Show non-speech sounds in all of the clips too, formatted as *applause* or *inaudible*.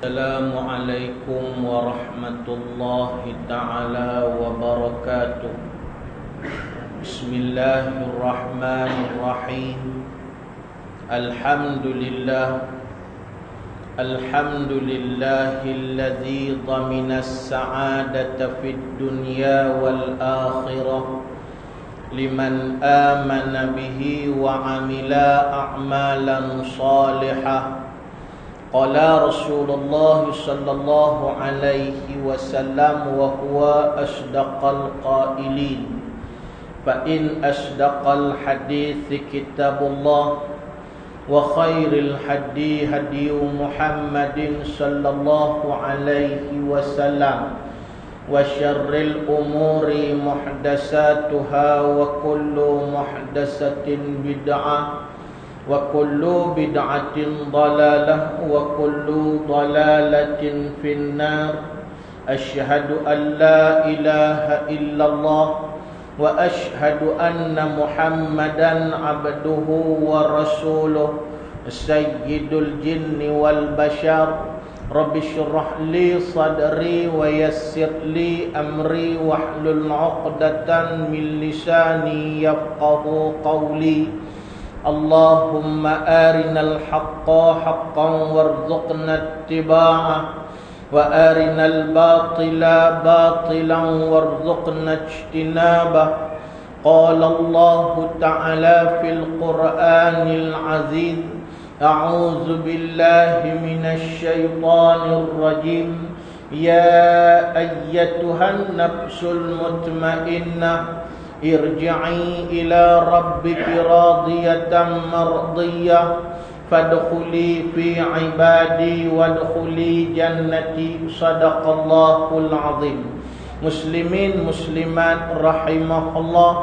Assalamualaikum warahmatullahi taala wabarakatuh. Bismillahirrahmanirrahim. Alhamdulillah. Alhamdulillahilladzi dhamana as-sa'adata fid dunya wal akhirah liman amana bihi wa 'amila a'malan salihah. Qala Rasulullah sallallahu alaihi wasallam wa huwa asdaqal qailin. Fa in asdaqal hadith kitabullah wa khairul hadi hadi Muhammadin sallallahu alaihi wasallam wa syarril umuri muhdatsatuha wa kullu muhdatsatin bid'ah وكل محدثة بدعة وكل بدعة ضلالة وكل ضلالة في النار أشهد أن لا إله إلا الله وأشهد أن محمدا عبده ورسوله سيد الجن والبشر رب اشرح لي صدري ويسر لي أمري واحلل عقدة من لساني يفقه قولي اللهم آرنا الحق حقا وارزقنا اتباعه وآرنا الباطل باطلا وارزقنا اجتنابه. قال الله تعالى في القرآن العزيز أعوذ بالله من الشيطان الرجيم. يا أيتها النفس المطمئنة ارجعي إلى ربك راضية مرضية فادخلي في عبادي وادخلي جنتي صدق الله العظيم Muslimin muslimat rahimahullah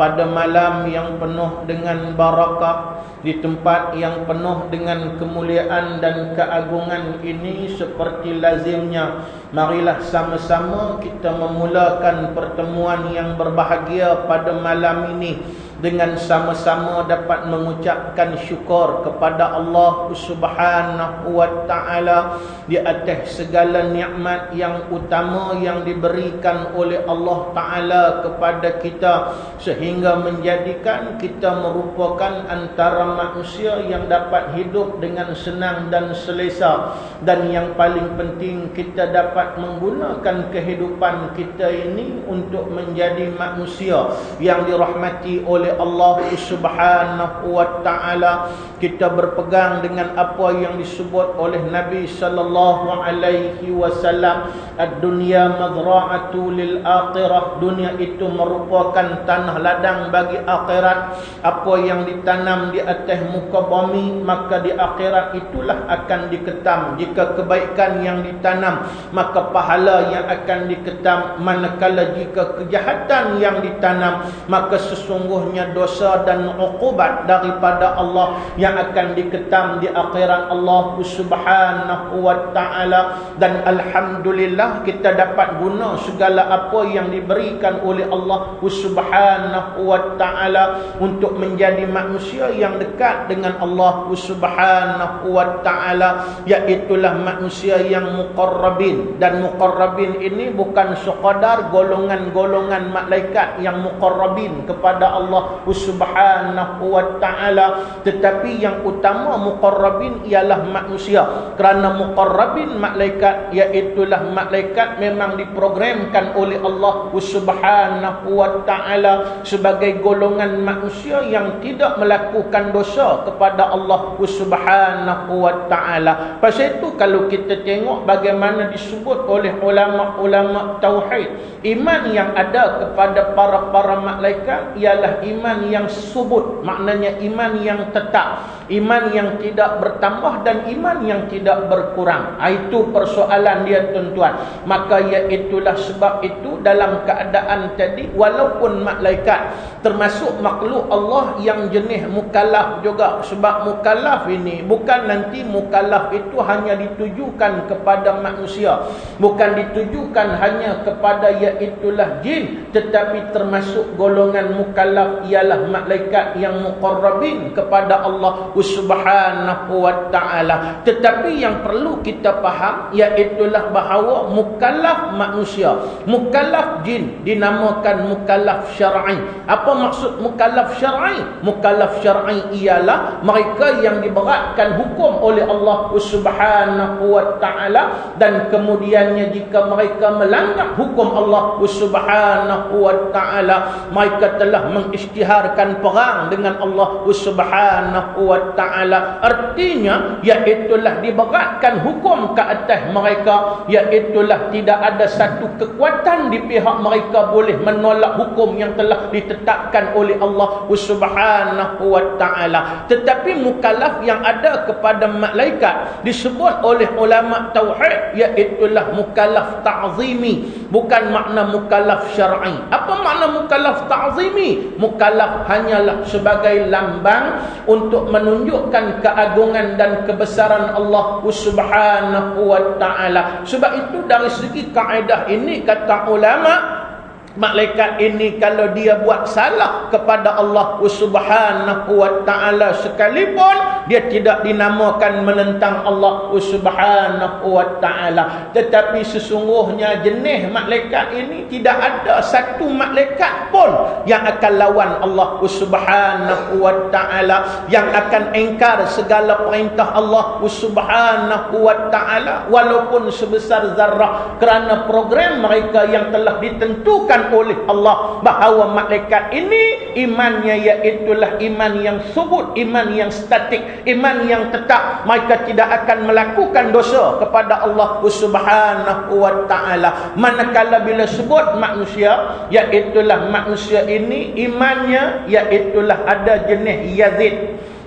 pada malam yang penuh dengan barakah di tempat yang penuh dengan kemuliaan dan keagungan ini seperti lazimnya marilah sama-sama kita memulakan pertemuan yang berbahagia pada malam ini dengan sama-sama dapat mengucapkan syukur kepada Allah Subhanahu wa taala di atas segala nikmat yang utama yang diberikan oleh Allah taala kepada kita sehingga menjadikan kita merupakan antara manusia yang dapat hidup dengan senang dan selesa. Dan yang paling penting kita dapat menggunakan kehidupan kita ini untuk menjadi manusia yang dirahmati oleh oleh Allah Subhanahu wa taala kita berpegang dengan apa yang disebut oleh Nabi sallallahu alaihi wasallam ad-dunya madra'atu lil akhirah dunia itu merupakan tanah ladang bagi akhirat. Apa yang ditanam di atas muka bumi maka di akhirat itulah akan diketam. Jika kebaikan yang ditanam maka pahala yang akan diketam. Manakala jika kejahatan yang ditanam maka sesungguhnya adanya dosa dan uqubat daripada Allah yang akan diketam di akhirat. Allah Subhanahu wa taala. Dan alhamdulillah kita dapat guna segala apa yang diberikan oleh Allah Subhanahu wa taala untuk menjadi manusia yang dekat dengan Allah Subhanahu wa taala iaitu manusia yang muqarrabin. Dan muqarrabin ini bukan sekadar golongan-golongan malaikat yang muqarrabin kepada Allah subhanahu wa ta'ala. Tetapi yang utama muqarrabin ialah manusia. Kerana muqarrabin malaikat iaitulah malaikat memang diprogramkan oleh Allah subhanahu wa ta'ala sebagai golongan manusia yang tidak melakukan dosa kepada Allah subhanahu wa ta'ala. Pasal itu kalau kita tengok bagaimana disebut oleh ulama-ulama tauhid iman yang ada kepada para-para malaikat ialah iman iman yang subut maknanya iman yang tetap iman yang tidak bertambah dan iman yang tidak berkurang. Ah, itu persoalan dia tuan-tuan. Maka iaitulah sebab itu dalam keadaan tadi walaupun malaikat termasuk makhluk Allah yang jenis mukallaf juga. Sebab mukallaf ini bukan nanti mukallaf itu hanya ditujukan kepada manusia. Bukan ditujukan hanya kepada iaitulah jin tetapi termasuk golongan mukallaf ialah malaikat yang muqarrabin kepada Allah Subhanahu wa taala. Tetapi yang perlu kita faham iaitu bahawa mukallaf manusia, mukallaf jin dinamakan mukallaf syar'i. Apa maksud mukallaf syar'i? Mukallaf syar'i ialah mereka yang diberatkan hukum oleh Allah Subhanahu wa taala dan kemudiannya jika mereka melanggar hukum Allah Subhanahu wa taala, mereka telah mengisytiharkan perang dengan Allah Subhanahu wa artinya iaitulah diberatkan hukum ke atas mereka iaitulah tidak ada satu kekuatan di pihak mereka boleh menolak hukum yang telah ditetapkan oleh Allah Subhanahu wa taala. Tetapi mukallaf yang ada kepada malaikat disebut oleh ulama tauhid iaitulah mukallaf ta'zimi bukan makna mukallaf syar'i. Apa makna mukallaf ta'zimi? Mukallaf hanyalah sebagai lambang untuk menunjukkan keagungan dan kebesaran Allah Subhanahu wa taala. Sebab itu dari segi kaedah ini kata ulama Malaikat ini kalau dia buat salah kepada Allah Subhanahu wa taala sekalipun dia tidak dinamakan menentang Allah Subhanahu wa taala. Tetapi sesungguhnya jenis malaikat ini tidak ada satu malaikat pun yang akan lawan Allah Subhanahu wa taala yang akan engkar segala perintah Allah Subhanahu wa taala walaupun sebesar zarrah kerana program mereka yang telah ditentukan ditetapkan oleh Allah bahawa malaikat ini imannya iaitulah iman yang subut, iman yang statik, iman yang tetap. Mereka tidak akan melakukan dosa kepada Allah Subhanahu wa taala. Manakala bila sebut manusia, iaitulah manusia ini imannya iaitulah ada jenis Yazid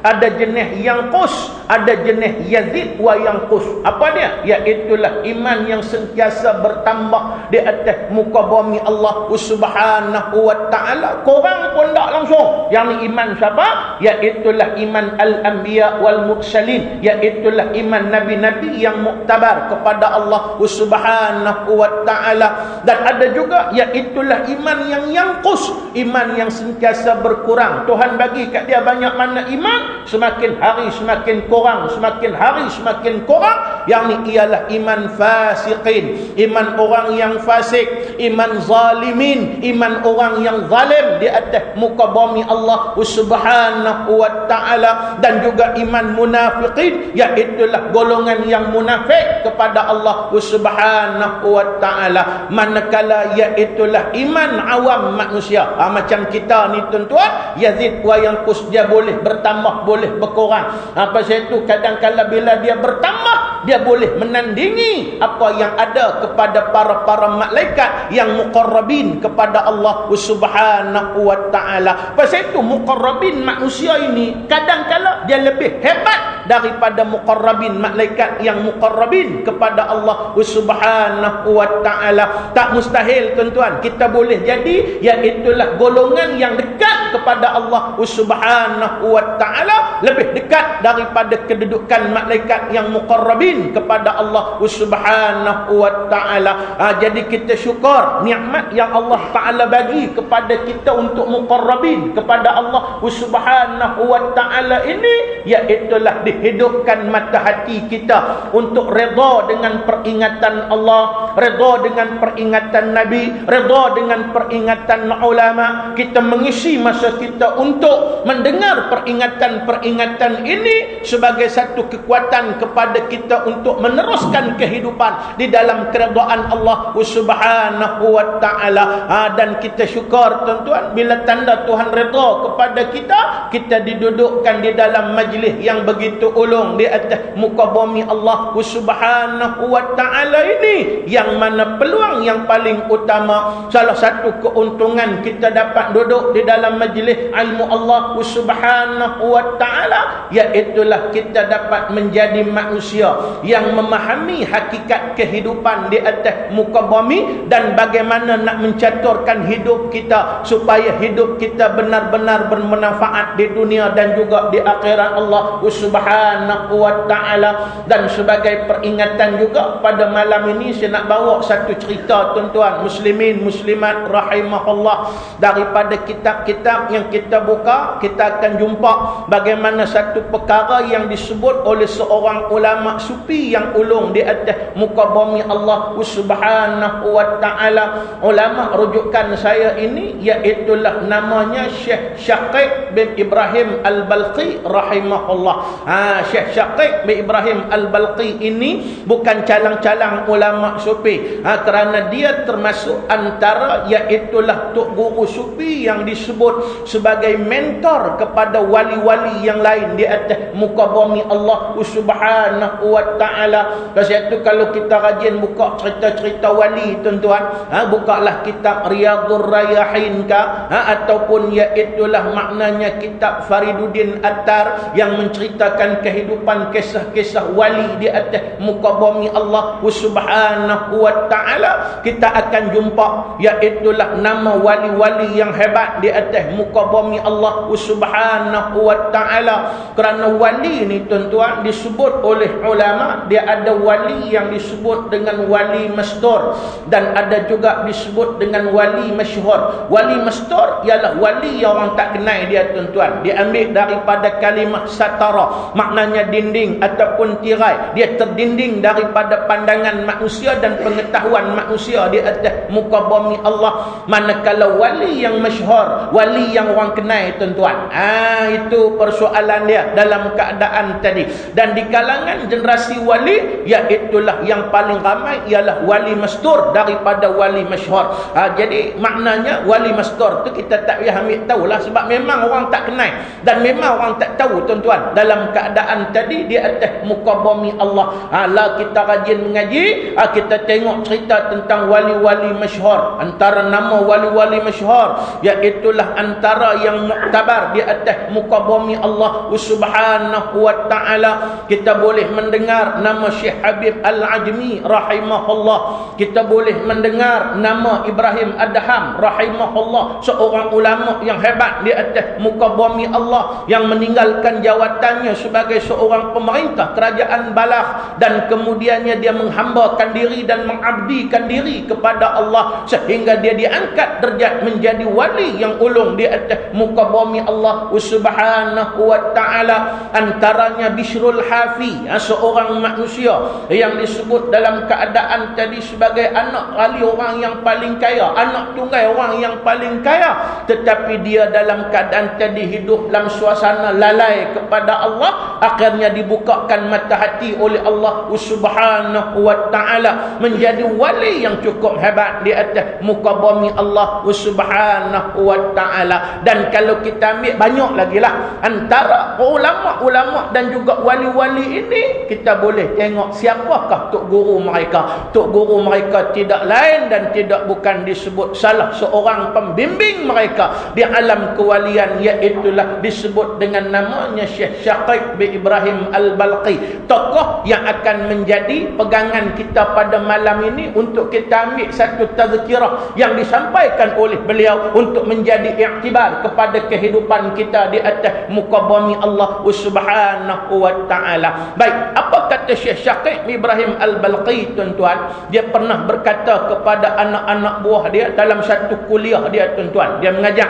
ada jenis yang kus ada jenis yazid wa yang kus apa dia? Iaitulah iman yang sentiasa bertambah di atas muka bumi Allah subhanahu wa ta'ala. Korang pun tak langsung. Yang ni iman siapa? Iaitulah iman al-anbiya wal mursalin. Iaitulah iman nabi-nabi yang muktabar kepada Allah subhanahu wa ta'ala. Dan ada juga iaitulah iman yang yang kus iman yang sentiasa berkurang. Tuhan bagi kat dia banyak mana iman semakin hari semakin kurang semakin hari semakin kurang yang ni ialah iman fasiqin iman orang yang fasik iman zalimin iman orang yang zalim di atas muka bumi Allah subhanahu wa ta'ala dan juga iman munafiqin iaitulah golongan yang munafik kepada Allah subhanahu wa ta'ala. Manakala iaitulah iman awam manusia. Ha, macam kita ni tuan-tuan Yazid wa yang kus dia boleh bertambah boleh berkurang. Apa saya itu kadang-kadang bila dia bertambah, dia boleh menandingi apa yang ada kepada para-para malaikat yang muqarrabin kepada Allah Subhanahu wa taala. Pasal itu muqarrabin manusia ini kadang-kadang dia lebih hebat daripada muqarrabin malaikat yang muqarrabin kepada Allah Subhanahu wa taala. Tak mustahil tuan-tuan, kita boleh jadi iaitu golongan yang dekat kepada Allah Subhanahu wa taala lebih dekat daripada kedudukan malaikat yang muqarrabin kepada Allah Subhanahu wa taala. Ha, jadi kita syukur nikmat yang Allah taala bagi kepada kita untuk muqarrabin kepada Allah Subhanahu wa taala ini iaitu dihidupkan mata hati kita untuk redha dengan peringatan Allah, redha dengan peringatan Nabi, redha dengan peringatan ulama. Kita mengisi masa kita untuk mendengar peringatan-peringatan peringatan ini sebagai satu kekuatan kepada kita untuk meneruskan kehidupan di dalam keredaan Allah Subhanahu wa taala. Ha, dan kita syukur tuan-tuan bila tanda Tuhan redha kepada kita kita didudukkan di dalam majlis yang begitu ulung di atas muka bumi Allah Subhanahu wa taala ini. Yang mana peluang yang paling utama salah satu keuntungan kita dapat duduk di dalam majlis ilmu Allah Subhanahu wa taala iaitulah kita dapat menjadi manusia yang memahami hakikat kehidupan di atas muka bumi dan bagaimana nak mencaturkan hidup kita supaya hidup kita benar-benar bermanfaat di dunia dan juga di akhirat. Allah Subhanahu wa ta'ala. Dan sebagai peringatan juga pada malam ini saya nak bawa satu cerita tuan-tuan muslimin muslimat rahimahullah daripada kitab-kitab yang kita buka kita akan jumpa bagaimana satu perkara yang disebut oleh seorang ulama yang ulung di atas muka bumi Allah subhanahu wa ta'ala. Ulama rujukan saya ini iaitulah namanya Syekh Syaqiq bin Ibrahim Al-Balqi rahimahullah. Ha, Syekh Syaqiq bin Ibrahim Al-Balqi ini bukan calang-calang ulama sufi ha, kerana dia termasuk antara iaitulah Tok Guru Sufi yang disebut sebagai mentor kepada wali-wali yang lain di atas muka bumi Allah subhanahu wa ta'ala. Sebab itu kalau kita rajin buka cerita-cerita wali tuan-tuan ha, bukalah kitab Riyadhur Rayahin ka ha, ataupun iaitulah maknanya kitab Fariduddin Attar yang menceritakan kehidupan kisah-kisah wali di atas muka bumi Allah subhanahu wa ta'ala. Kita akan jumpa iaitulah nama wali-wali yang hebat di atas muka bumi Allah subhanahu wa ta'ala. Kerana wali ni tuan-tuan disebut oleh ulama dia ada wali yang disebut dengan wali mastur dan ada juga disebut dengan wali masyhur. Wali mastur ialah wali yang orang tak kenal dia tuan-tuan. Dia ambil daripada kalimah satara maknanya dinding ataupun tirai. Dia terdinding daripada pandangan manusia dan pengetahuan manusia di atas muka bumi Allah. Manakala wali yang masyhur wali yang orang kenal tuan-tuan. Ah itu persoalan dia dalam keadaan tadi. Dan di kalangan generasi wali iaitulah yang paling ramai ialah wali mastur daripada wali masyhur ha, jadi maknanya wali mastur tu kita tak payah ambil tahulah sebab memang orang tak kenal. Dan memang orang tak tahu tuan-tuan. Dalam keadaan tadi di atas muka bumi Allah. Ha, lah kita rajin mengaji ha, kita tengok cerita tentang wali-wali masyhur antara nama wali-wali masyhur iaitulah antara yang muktabar di atas muka bumi Allah. Subhanahu wa ta'ala kita boleh mendengar nama Syekh Habib Al-Ajmi rahimahullah. Kita boleh mendengar nama Ibrahim Adham rahimahullah. Seorang ulama yang hebat di atas muka bumi Allah yang meninggalkan jawatannya sebagai seorang pemerintah kerajaan Balah. Dan kemudiannya dia menghambakan diri dan mengabdikan diri kepada Allah sehingga dia diangkat derajat menjadi wali yang ulung di atas muka bumi Allah. Subhanahu wa ta'ala antaranya Bishrul Hafi ha, seorang manusia yang disebut dalam keadaan tadi sebagai anak kali orang yang paling kaya anak tunggal orang yang paling kaya. Tetapi dia dalam keadaan tadi hidup dalam suasana lalai kepada Allah akhirnya dibukakan mata hati oleh Allah subhanahu wa ta'ala menjadi wali yang cukup hebat di atas muka bumi Allah subhanahu wa ta'ala. Dan kalau kita ambil banyak lagi lah antara ulama-ulama dan juga wali-wali ini kita boleh tengok siapakah tok guru mereka. Tok guru mereka tidak lain dan tidak bukan disebut salah seorang pembimbing mereka. Di alam kewalian iaitulah disebut dengan namanya Syekh Syaqiq bin Ibrahim Al-Balqi. Tokoh yang akan menjadi pegangan kita pada malam ini untuk kita ambil satu tazkirah yang disampaikan oleh beliau untuk menjadi iktibar kepada kehidupan kita di atas muka bumi Allah subhanahu wa ta'ala. Baik apa kata Syekh Syaqiq Ibrahim Al-Balqi tuan-tuan. Dia pernah berkata kepada anak-anak buah dia dalam satu kuliah dia tuan-tuan. Dia mengajak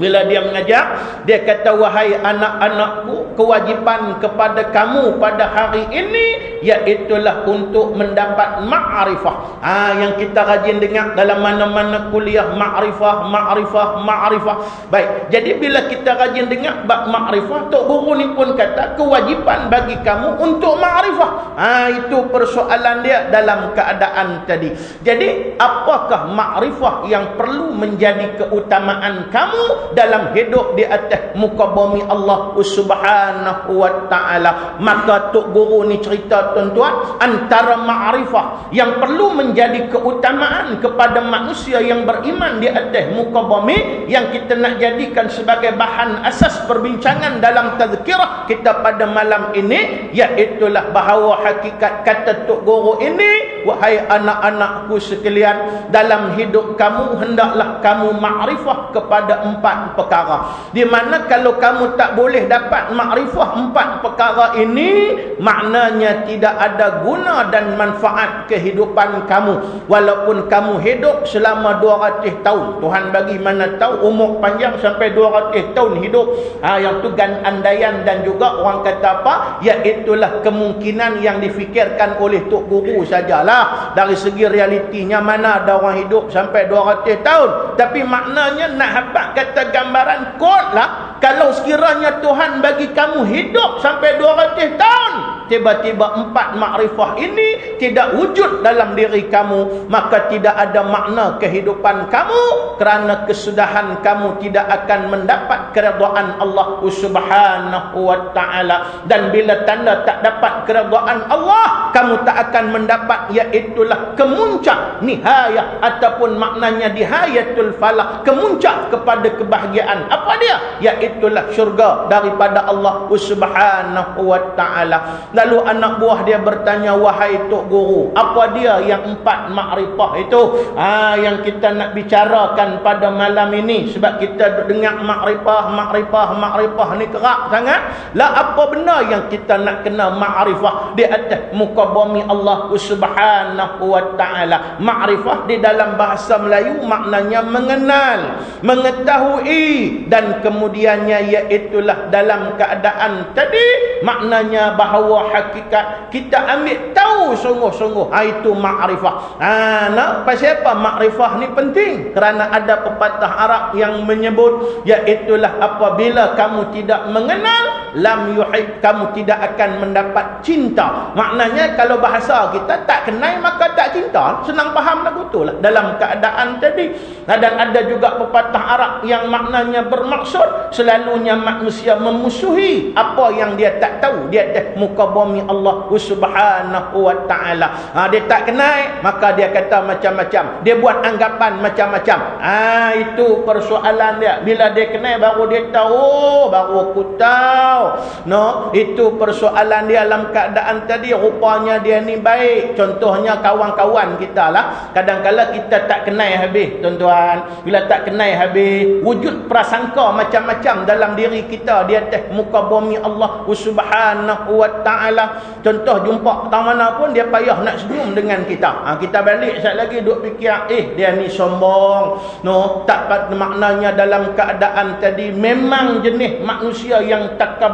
bila dia mengajar, dia kata, wahai anak-anakku, kewajipan kepada kamu pada hari ini, iaitulah untuk mendapat ma'rifah. Ha, yang kita rajin dengar dalam mana-mana kuliah, ma'rifah, ma'rifah, ma'rifah. Baik, jadi bila kita rajin dengar bab ma'rifah, Tok Guru ni pun kata, kewajipan bagi kamu untuk ma'rifah. Ha, itu persoalan dia dalam keadaan tadi. Jadi, apakah ma'rifah yang perlu menjadi keutamaan kamu dalam hidup di atas muka bumi Allah subhanahu wa ta'ala. Maka Tok Guru ni cerita tuan-tuan antara ma'rifah yang perlu menjadi keutamaan kepada manusia yang beriman di atas muka bumi yang kita nak jadikan sebagai bahan asas perbincangan dalam tazkirah kita pada malam ini iaitulah bahawa hakikat kata Tok Guru ini wahai anak-anakku sekalian dalam hidup kamu hendaklah kamu makrifah kepada empat perkara. Di mana kalau kamu tak boleh dapat makrifah empat perkara ini maknanya tidak ada guna dan manfaat kehidupan kamu. Walaupun kamu hidup selama 200 tahun. Tuhan bagi mana tahu umur panjang sampai 200 tahun hidup. Ha, yang tu gan andaian dan juga orang kata apa? Iaitulah kemungkinan yang difikirkan oleh tok guru sajalah. Dari segi realitinya mana ada orang hidup sampai 200 tahun. Tapi maknanya nak habaq kata gambaran kod lah. Kalau sekiranya Tuhan bagi kamu hidup sampai 200 tahun tiba-tiba empat makrifah ini tidak wujud dalam diri kamu maka tidak ada makna kehidupan kamu kerana kesudahan kamu tidak akan mendapat keredaan Allah subhanahu wa ta'ala. Dan bila tanda tak dapat keredaan Allah kamu tak akan mendapat iaitulah kemuncak nihayah ataupun maknanya dihayatul falak kemuncak kepada kebahagiaan. Apa dia? Iaitulah syurga daripada Allah subhanahu wa ta'ala Lalu anak buah dia bertanya, wahai Tok Guru, apa dia yang empat makrifah itu? Ha, yang kita nak bicarakan pada malam ini. Sebab kita dengar makrifah, makrifah, makrifah ni kerak sangat. Lah apa benda yang kita nak kena makrifah di atas muka bumi Allah subhanahu wa ta'ala. Makrifah di dalam bahasa Melayu maknanya mengenal, mengetahui dan kemudiannya iaitulah dalam keadaan tadi maknanya bahawa hakikat. Kita ambil tahu sungguh-sungguh ha, itu makrifah. Ha, nak pasal apa? Makrifah ni penting kerana ada pepatah Arab yang menyebut iaitulah apabila kamu tidak mengenal lam yuhib kamu tidak akan mendapat cinta. Maknanya kalau bahasa kita tak kenal maka tak cinta. Senang faham lagu tu lah. Dalam keadaan tadi dan ada juga pepatah Arab yang maknanya bermaksud selalunya manusia memusuhi apa yang dia tak tahu. Dia dah muka bumi Allah subhanahu wa ta'ala. Ha, dia tak kenal maka dia kata macam-macam. Dia buat anggapan macam-macam. Ha, itu persoalan dia. Bila dia kenal baru dia tahu baru aku tahu no, itu persoalan dia dalam keadaan tadi rupanya dia ni baik contohnya kawan-kawan kita lah kadang-kadang kita tak kenal habis tuan-tuan bila tak kenal habis wujud prasangka macam-macam dalam diri kita di atas muka bumi Allah subhanahu wa ta'ala Contoh jumpa tang mana pun dia payah nak senyum dengan kita. Ha, kita balik sekali lagi duk fikir eh dia ni sombong. No, tak maknanya dalam keadaan tadi memang jenis manusia yang takabur.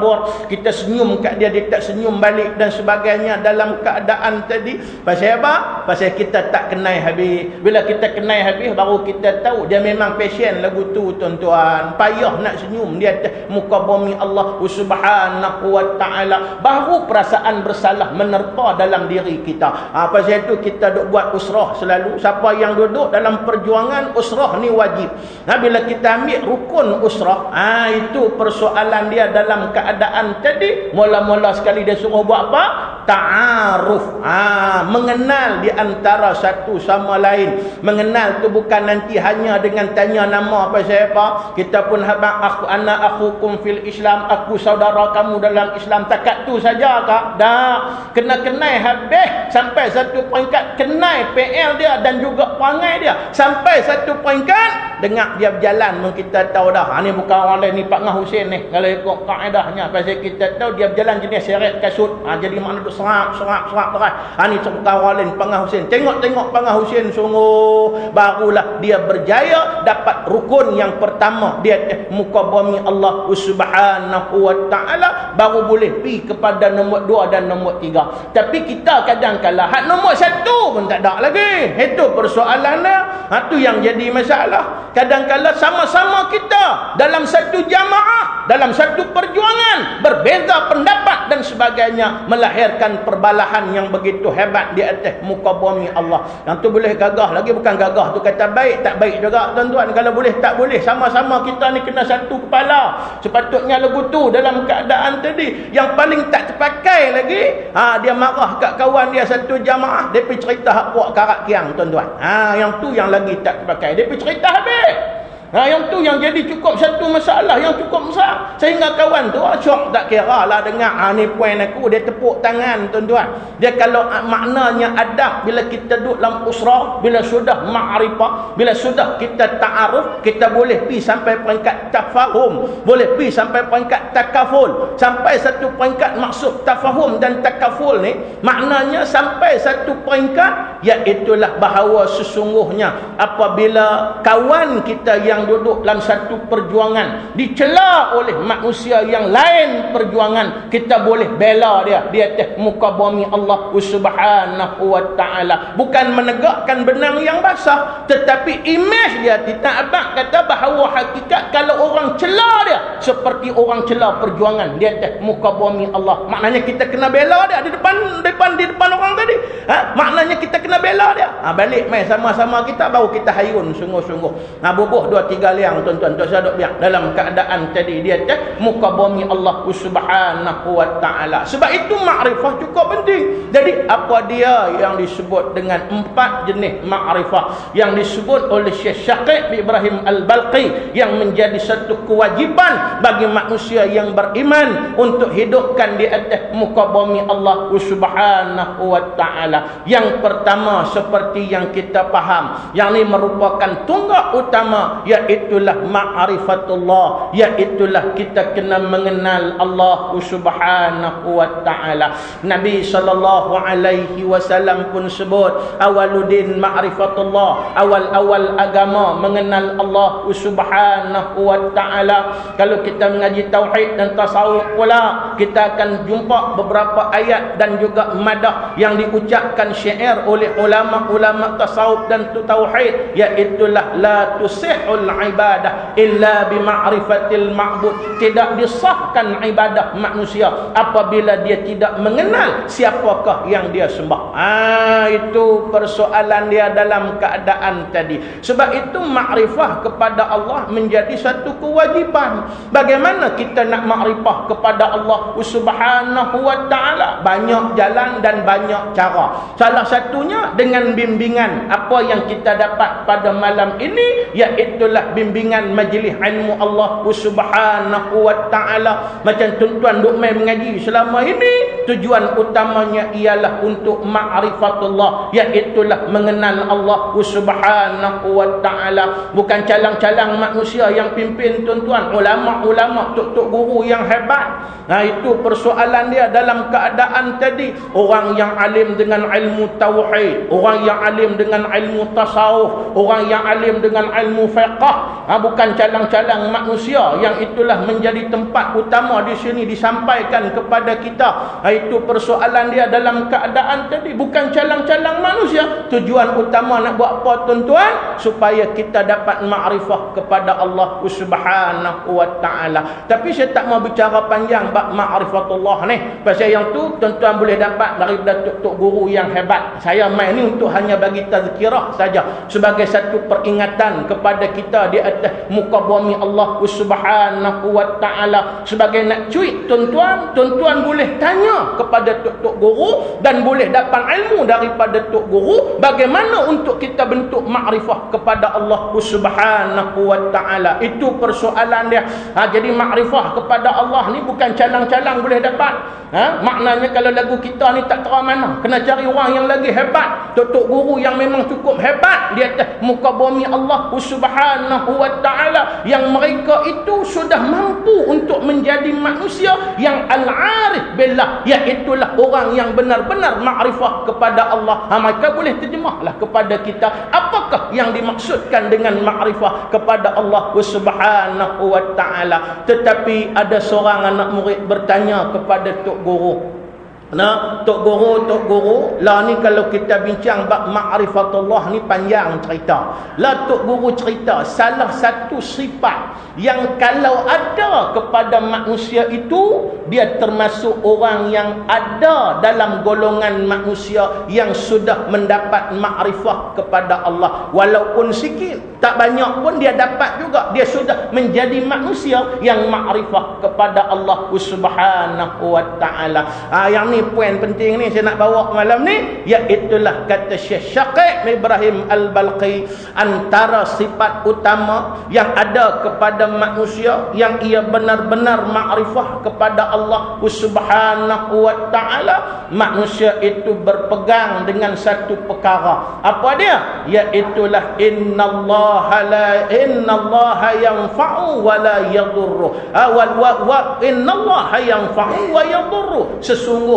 Kita senyum kat dia dia tak senyum balik dan sebagainya dalam keadaan tadi. Pasal apa? Pasal kita tak kenal habis. Bila kita kenal habis baru kita tahu dia memang passion lagu tu tuan-tuan. Payah nak senyum dia muka bumi Allah Subhanahu wa taala. Baru perasaan bersalah menerpa dalam diri kita. Ha, pasal itu kita duk buat usrah selalu. Siapa yang duduk dalam perjuangan usrah ni wajib. Ha, bila kita ambil rukun usrah, ha, itu persoalan dia dalam keadaan tadi. Mula-mula sekali dia suruh buat apa? Ta'aruf. Ha, mengenal di antara satu sama lain. Mengenal tu bukan nanti hanya dengan tanya nama apa siapa. Kita pun habang aku anak aku kum fil Islam. Aku saudara kamu dalam Islam. Takat tu saja kak? Dah kena kenai habis sampai satu peringkat kenai PL dia dan juga perangai dia sampai satu peringkat dengar dia berjalan mungkin kita tahu dah ha, ni bukan orang lain ni Pak Ngah Hussein ni kalau ikut kaedahnya pasal kita tahu dia berjalan jenis seret kasut ha, jadi makna tu serap serap serap berat ha, ni bukan orang lain Pak Ngah Hussein tengok-tengok Pak Ngah Hussein sungguh barulah dia berjaya dapat rukun yang pertama dia eh, muka bumi Allah subhanahu wa ta'ala baru boleh pi kepada nombor dua dan nombor tiga. Tapi kita kadang kala hak nombor satu pun tak ada lagi. Itu persoalannya. Ha, tu yang jadi masalah. Kadang kala sama-sama kita dalam satu jamaah, dalam satu perjuangan, berbeza pendapat dan sebagainya melahirkan perbalahan yang begitu hebat di atas muka bumi Allah. Yang tu boleh gagah lagi bukan gagah tu. Kata baik tak baik juga. Tuan-tuan kalau boleh tak boleh. Sama-sama kita ni kena satu kepala. Sepatutnya lagu tu dalam keadaan tadi yang paling tak terpakai lagi. Ha, dia marah kat kawan dia satu jamaah. Dia pergi cerita hak puak karat kiang tuan-tuan. Ha, yang tu yang lagi tak terpakai. Dia pergi cerita habis Ha, yang tu yang jadi cukup satu masalah yang cukup besar. Sehingga kawan tu ah, syok tak kira lah dengar. Ha, ni poin aku. Dia tepuk tangan tuan-tuan. Dia kalau ah, maknanya adab bila kita duduk dalam usrah. Bila sudah ma'rifah. Bila sudah kita ta'aruf. Kita boleh pi sampai peringkat tafahum. Boleh pi sampai peringkat takaful. Sampai satu peringkat maksud tafahum dan takaful ni. Maknanya sampai satu peringkat. Iaitulah bahawa sesungguhnya. Apabila kawan kita yang yang duduk dalam satu perjuangan dicela oleh manusia yang lain perjuangan kita boleh bela dia. Di atas muka bumi Allah Subhanahu wa taala. Bukan menegakkan benang yang basah tetapi imej dia tidak abang kata bahawa hakikat kalau orang cela dia seperti orang cela perjuangan di atas muka bumi Allah. Maknanya kita kena bela dia di depan depan di depan orang tadi. Ha? maknanya kita kena bela dia. Ha, balik mai sama-sama kita baru kita hayun sungguh-sungguh. Ha, bubuh dua tiga liang tuan-tuan tak duk biar dalam keadaan tadi dia atas muka bumi Allah subhanahu wa ta'ala. Sebab itu makrifah cukup penting. Jadi apa dia yang disebut dengan empat jenis makrifah? Yang disebut oleh Syekh Syaqib Ibrahim Al-Balqi yang menjadi satu kewajiban bagi manusia yang beriman untuk hidupkan di atas muka bumi Allah subhanahu wa ta'ala. Yang pertama seperti yang kita faham yang ini merupakan tunggak utama yang iaitulah ma'rifatullah. Iaitulah kita kena mengenal Allah subhanahu wa ta'ala. Nabi sallallahu alaihi wasallam pun sebut awaludin ma'rifatullah. Awal-awal agama mengenal Allah subhanahu wa ta'ala. Kalau kita mengaji tauhid dan tasawuf pula kita akan jumpa beberapa ayat dan juga madah yang diucapkan syair oleh ulama-ulama tasawuf dan tauhid iaitulah la tusihul ibadah illa bima'rifatil ma'bud. Tidak disahkan ibadah manusia apabila dia tidak mengenal siapakah yang dia sembah. Ah itu persoalan dia dalam keadaan tadi. Sebab itu makrifah kepada Allah menjadi satu kewajipan. Bagaimana kita nak makrifah kepada Allah subhanahu wa ta'ala? Banyak jalan dan banyak cara. Salah satunya dengan bimbingan apa yang kita dapat pada malam ini iaitulah bimbingan bimbingan majlis ilmu Allah Subhanahu wa taala. Macam tuan-tuan duk mai mengaji selama ini tujuan utamanya ialah untuk ma'rifatullah iaitu mengenal Allah Subhanahu wa taala. Bukan calang-calang manusia yang pimpin tuan-tuan. Ulama-ulama tok-tok guru yang hebat. Nah itu persoalan dia dalam keadaan tadi. Orang yang alim dengan ilmu tauhid orang yang alim dengan ilmu tasawuf orang yang alim dengan ilmu fiqh ha, bukan calang-calang manusia yang itulah menjadi tempat utama di sini disampaikan kepada kita. Ha, itu persoalan dia dalam keadaan tadi bukan calang-calang manusia. Tujuan utama nak buat apa tuan-tuan? Supaya kita dapat makrifah kepada Allah subhanahu wa ta'ala. Tapi saya tak mau bicara panjang bab ma'rifatullah ni. Pasal yang tu tuan-tuan boleh dapat daripada tuk-tuk guru yang hebat. Saya main ni untuk hanya bagi tazkirah saja. Sebagai satu peringatan kepada kita di atas muka bumi Allah Subhanahu wa taala. Sebagai nak cuit tuan-tuan tuan-tuan boleh tanya kepada tok-tok guru dan boleh dapat ilmu daripada tok guru bagaimana untuk kita bentuk makrifah kepada Allah Subhanahu wa taala. Itu persoalan dia. Ha, jadi makrifah kepada Allah ni bukan calang-calang boleh dapat. Ha? maknanya kalau lagu kita ni tak terang mana. Kena cari orang yang lagi hebat. Tok-tok guru yang memang cukup hebat di atas muka bumi Allah Subhanahu wa taala yang mereka itu sudah mampu untuk menjadi manusia yang al-arif billah iaitu orang yang benar-benar makrifah kepada Allah. Ha, mereka boleh terjemahlah kepada kita. Apakah yang dimaksudkan dengan makrifah kepada Allah? Subhanahu wa ta'ala. Tetapi ada seorang anak murid bertanya kepada tok guru Nah, tok guru, tok guru, lah ni kalau kita bincang bab ma'rifatullah ni panjang cerita. Lah tok guru cerita salah satu sifat yang kalau ada kepada manusia itu dia termasuk orang yang ada dalam golongan manusia yang sudah mendapat ma'rifah kepada Allah walaupun sikit tak banyak pun dia dapat juga dia sudah menjadi manusia yang ma'rifah kepada Allah Subhanahu wa taala. Ah yang ni ni poin penting ni saya nak bawa malam ni iaitulah kata Syekh Syaqib Ibrahim Al-Balqi antara sifat utama yang ada kepada manusia yang ia benar-benar makrifah kepada Allah Subhanahu wa taala. Manusia itu berpegang dengan satu perkara. Apa dia? Iaitulah innallaha la innallaha yanfa'u wa la yadurru wa wa innallaha yanfa'u wa yadurru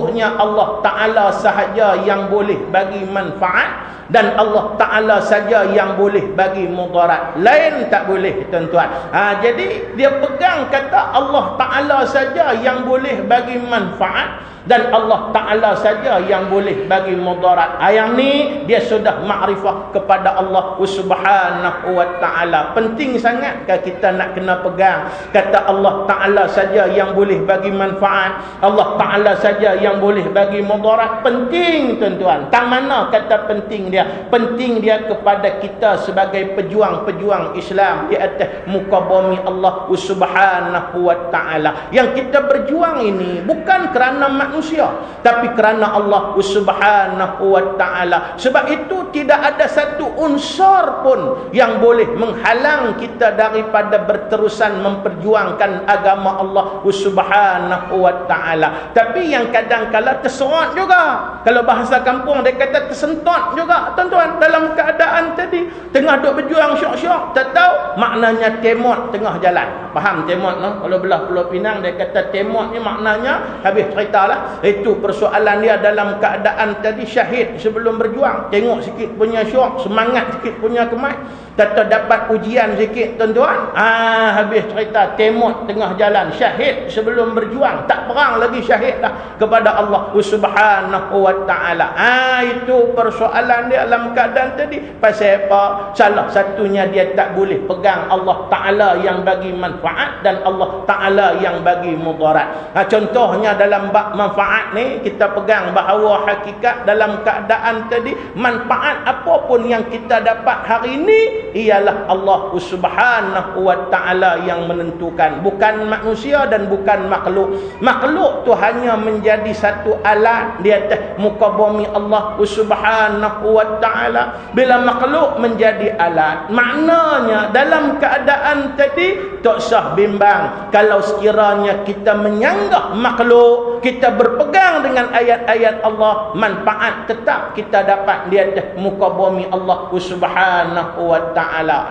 sesungguhnya Allah taala sahaja yang boleh bagi manfaat dan Allah taala saja yang boleh bagi mudarat. Lain tak boleh tuan-tuan. Ha, jadi dia pegang kata Allah taala saja yang boleh bagi manfaat dan Allah Ta'ala saja yang boleh bagi mudarat. Ayang ni dia sudah makrifah kepada Allah Subhanahu wa Ta'ala. Penting sangat kita nak kena pegang. Kata Allah Ta'ala saja yang boleh bagi manfaat. Allah Ta'ala saja yang boleh bagi mudarat. Penting tuan-tuan. Tak mana kata penting dia? Penting dia kepada kita sebagai pejuang-pejuang Islam di atas muka bumi Allah Subhanahu wa Ta'ala. Yang kita berjuang ini bukan kerana manusia. Tapi kerana Allah Subhanahu wa taala. Sebab itu tidak ada satu unsur pun yang boleh menghalang kita daripada berterusan memperjuangkan agama Allah Subhanahu wa taala. Tapi yang kadang-kala terserot juga. Kalau bahasa kampung dia kata tersentot juga. Tuan-tuan dalam keadaan tadi tengah duk berjuang syok-syok tak tahu. Maknanya temot tengah jalan. Faham temot no? kalau belah Pulau Pinang dia kata temot ni maknanya habis cerita lah itu persoalan dia dalam keadaan tadi syahid sebelum berjuang. Tengok sikit punya syok semangat sikit punya kemat kata dapat ujian sikit tuan-tuan. Ah habis cerita temut tengah jalan syahid sebelum berjuang. Tak perang lagi syahid dah kepada Allah Subhanahu wa taala. Ah itu persoalan dia dalam keadaan tadi. Pasal apa? Salah satunya dia tak boleh pegang Allah taala yang bagi manfaat dan Allah taala yang bagi mudarat. Ah contohnya dalam manfaat manfaat ni kita pegang bahawa hakikat dalam keadaan tadi manfaat apapun yang kita dapat hari ini ialah Allah Subhanahu wa taala yang menentukan. Bukan manusia dan bukan makhluk. Makhluk tu hanya menjadi satu alat di atas muka bumi Allah Subhanahu wa taala. Bila makhluk menjadi alat maknanya dalam keadaan tadi tak sah bimbang kalau sekiranya kita menyanggah makhluk kita ber berpegang dengan ayat-ayat Allah manfaat tetap kita dapat di atas muka bumi Allah Subhanahu wa taala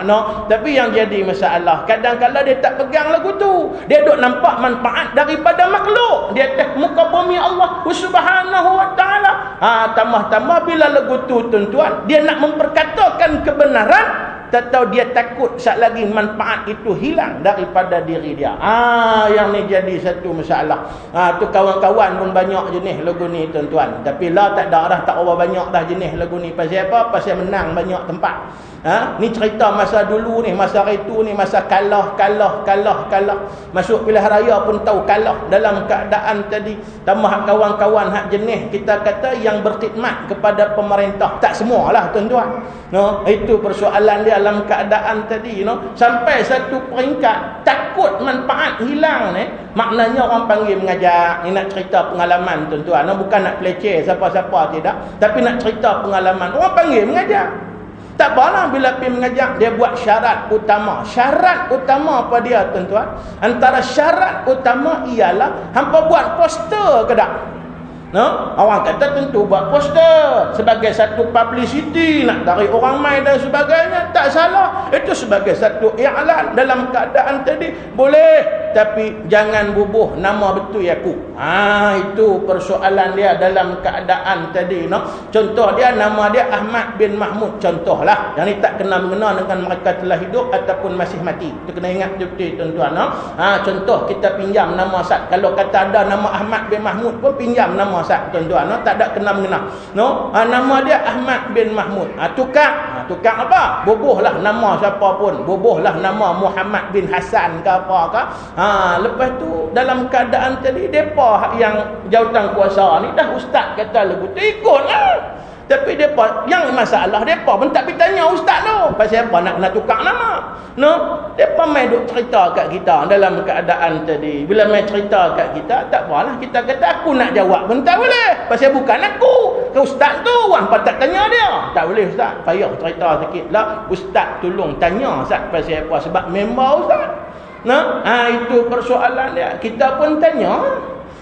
no tapi yang jadi masalah kadang-kadang dia tak pegang lagu tu dia duk nampak manfaat daripada makhluk di atas muka bumi Allah Subhanahu wa taala ha tambah-tambah bila lagu tu tuan-tuan dia nak memperkatakan kebenaran tak tahu dia takut saat lagi manfaat itu hilang daripada diri dia. Ah yang ni jadi satu masalah. Ah tu kawan-kawan pun banyak jenis lagu ni tuan-tuan. Tapi lah tak ada dah tak apa banyak dah jenis lagu ni pasal apa? Pasal menang banyak tempat. Ha? Ni cerita masa dulu ni, masa itu ni, masa kalah, kalah, kalah, kalah. Masuk pilihan raya pun tahu kalah dalam keadaan tadi. Tambah kawan-kawan hak jenis kita kata yang berkhidmat kepada pemerintah. Tak semualah tuan-tuan. No? Itu persoalan dia dalam keadaan tadi. No? Sampai satu peringkat, takut manfaat hilang ni. Maknanya orang panggil mengajak. Ni nak cerita pengalaman tuan-tuan. No? Bukan nak peleceh siapa-siapa tidak. Tapi nak cerita pengalaman. Orang panggil mengajak. Tak apalah bila pergi mengajak dia buat syarat utama. Syarat utama apa dia tuan-tuan? Antara syarat utama ialah hampa buat poster ke tak? No? Orang kata tentu buat poster sebagai satu publicity nak tarik orang main dan sebagainya. Tak salah. Itu sebagai satu i'lan dalam keadaan tadi. Boleh. Tapi jangan bubuh nama betul aku. Ha, itu persoalan dia dalam keadaan tadi. No? Contoh dia nama dia Ahmad bin Mahmud. Contohlah. Yang ni tak kena mengenal dengan mereka telah hidup ataupun masih mati. Itu kena ingat betul tuan-tuan. No? Ha, contoh kita pinjam nama Sat. Kalau kata ada nama Ahmad bin Mahmud pun pinjam nama Muhammad tuan-tuan no? tak ada kena mengena no ha, nama dia Ahmad bin Mahmud ha, tukar ha, tukar apa bubuhlah nama siapa pun bubuhlah nama Muhammad bin Hasan ke apa ke ha, lepas tu dalam keadaan tadi depa yang jawatan kuasa ni dah ustaz kata lagu tu ikutlah Tapi depa yang masalah depa pun tak bertanya ustaz tu. Pasal apa nak nak tukar nama? No, depa mai duk cerita kat kita dalam keadaan tadi. Bila mai cerita kat kita, tak apalah kita kata aku nak jawab pun tak boleh. Pasal bukan aku. Ke ustaz tu orang tak tanya dia. Tak boleh ustaz. Payah cerita sikit lah. Ustaz tolong tanya ustaz pasal apa? Sebab member ustaz. Nah, ha, itu persoalan dia. Kita pun tanya.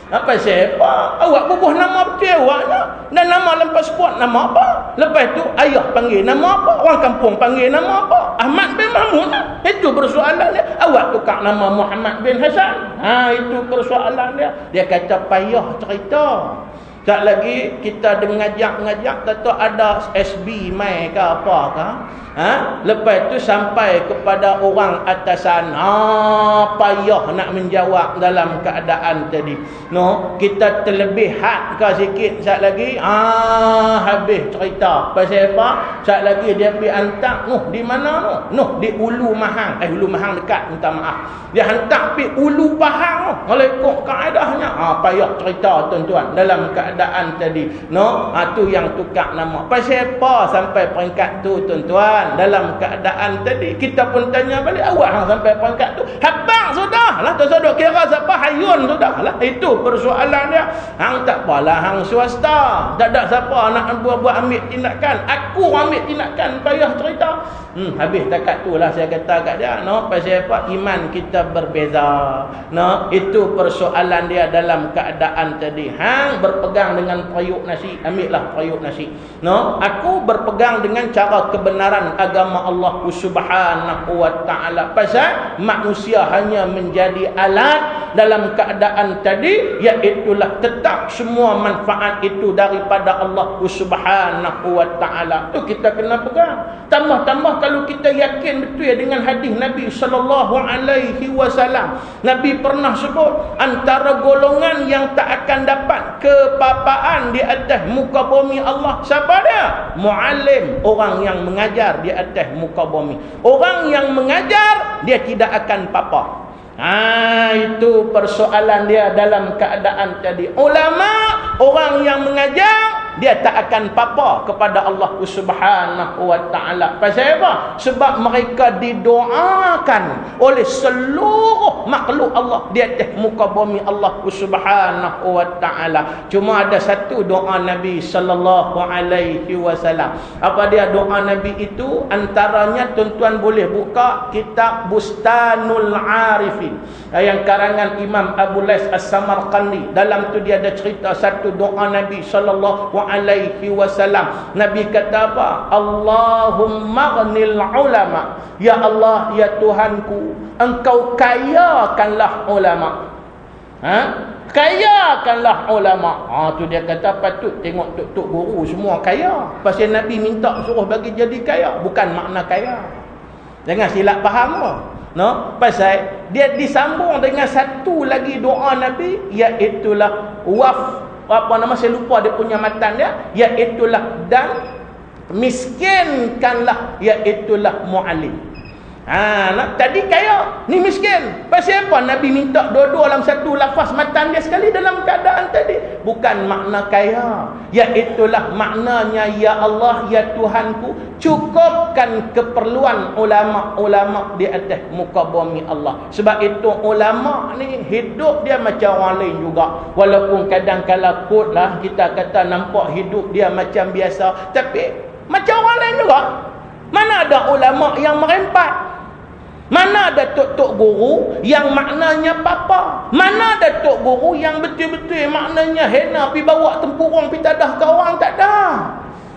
Apa siapa? Awak bubuh nama betul awak nak? Dan nama lepas puan nama apa? Lepas tu ayah panggil nama apa? Orang kampung panggil nama apa? Ahmad bin Mahmud lah. Itu persoalan dia. Awak tukar nama Muhammad bin Hasan. Ha, itu persoalan dia. Dia kata payah cerita. Tak lagi kita dengajak-ngajak tentu ada SB mai ke apa ke. Ha? Lepas tu sampai kepada orang atasan. Ha, payah nak menjawab dalam keadaan tadi. No, kita terlebih had ke sikit sat lagi. Ha, habis cerita. Pasal apa? Sat lagi dia pergi hantar. Noh, di mana noh? Noh, di Ulu Mahang. Eh, Ulu Mahang dekat, minta maaf. Dia hantar pergi Ulu Pahang. Noh. Kalau ikut kaedahnya. Ha, payah cerita tuan-tuan. Dalam keadaan tadi no ha, tu yang tukar nama pasal apa sampai peringkat tu tuan-tuan dalam keadaan tadi kita pun tanya balik awak hang sampai peringkat tu? Habang sudah lah tu sudah kira siapa? Hayun sudah lah itu persoalan dia. Hang tak apalah hang swasta. Tak ada siapa nak buat-buat ambil tindakan. Aku ambil tindakan payah cerita hmm, habis takat tu lah saya kata kat dia no pasal apa iman kita berbeza. No itu persoalan dia dalam keadaan tadi. Hang berpegang dengan periuk nasi ambillah periuk nasi. No aku berpegang dengan cara kebenaran agama Allah Subhanahu wa taala. Pasal manusia hanya menjadi alat dalam keadaan tadi iaitu tetap semua manfaat itu daripada Allah Subhanahu wa taala. Tu kita kena pegang. Tambah-tambah kalau kita yakin betul ya dengan hadis Nabi sallallahu alaihi wasallam. Nabi pernah sebut antara golongan yang tak akan dapat ke apaan di atas muka bumi Allah siapa dia? Muallim orang yang mengajar di atas muka bumi. Orang yang mengajar dia tidak akan papa. Ha itu persoalan dia dalam keadaan tadi. Ulama orang yang mengajar dia tak akan papa kepada Allah Subhanahu wa taala. Pasal apa? Sebab mereka didoakan oleh seluruh makhluk Allah di atas muka bumi Allah Subhanahu wa taala. Cuma ada satu doa Nabi sallallahu alaihi wasallam. Apa dia doa Nabi itu? Antaranya tuan-tuan boleh buka kitab Bustanul Arifin yang karangan Imam Abu Lais As-Samarqandi. Dalam tu dia ada cerita satu doa Nabi sallallahu alaihi wasallam. Nabi kata apa? Allahumma ghnil ulama. Ya Allah, ya Tuhanku, engkau kayakanlah ulama. Ha? Kayakanlah ulama. Ha tu dia kata patut tengok tok-tok guru semua kaya. Pasal Nabi minta suruh bagi jadi kaya, bukan makna kaya. Jangan silap faham apa. No, pasal dia disambung dengan satu lagi doa Nabi iaitu waf apa nama saya lupa dia punya matan dia. Iaitulah dan miskinkanlah iaitulah muallim Ha, nak, tadi kaya, ni miskin. Pasal apa Nabi minta dua-dua dalam satu lafaz matan dia sekali dalam keadaan tadi? Bukan makna kaya. Iaitulah maknanya, Ya Allah, Ya Tuhanku, cukupkan keperluan ulama-ulama di atas muka bumi Allah. Sebab itu ulama ni hidup dia macam orang lain juga. Walaupun kadang-kadang kot lah kita kata nampak hidup dia macam biasa. Tapi macam orang lain juga. Mana ada ulama yang merempat? Mana ada tok-tok guru yang maknanya papa? Mana ada tok guru yang betul-betul maknanya hena pi bawa tempurung pi tadah ke orang? Tak ada.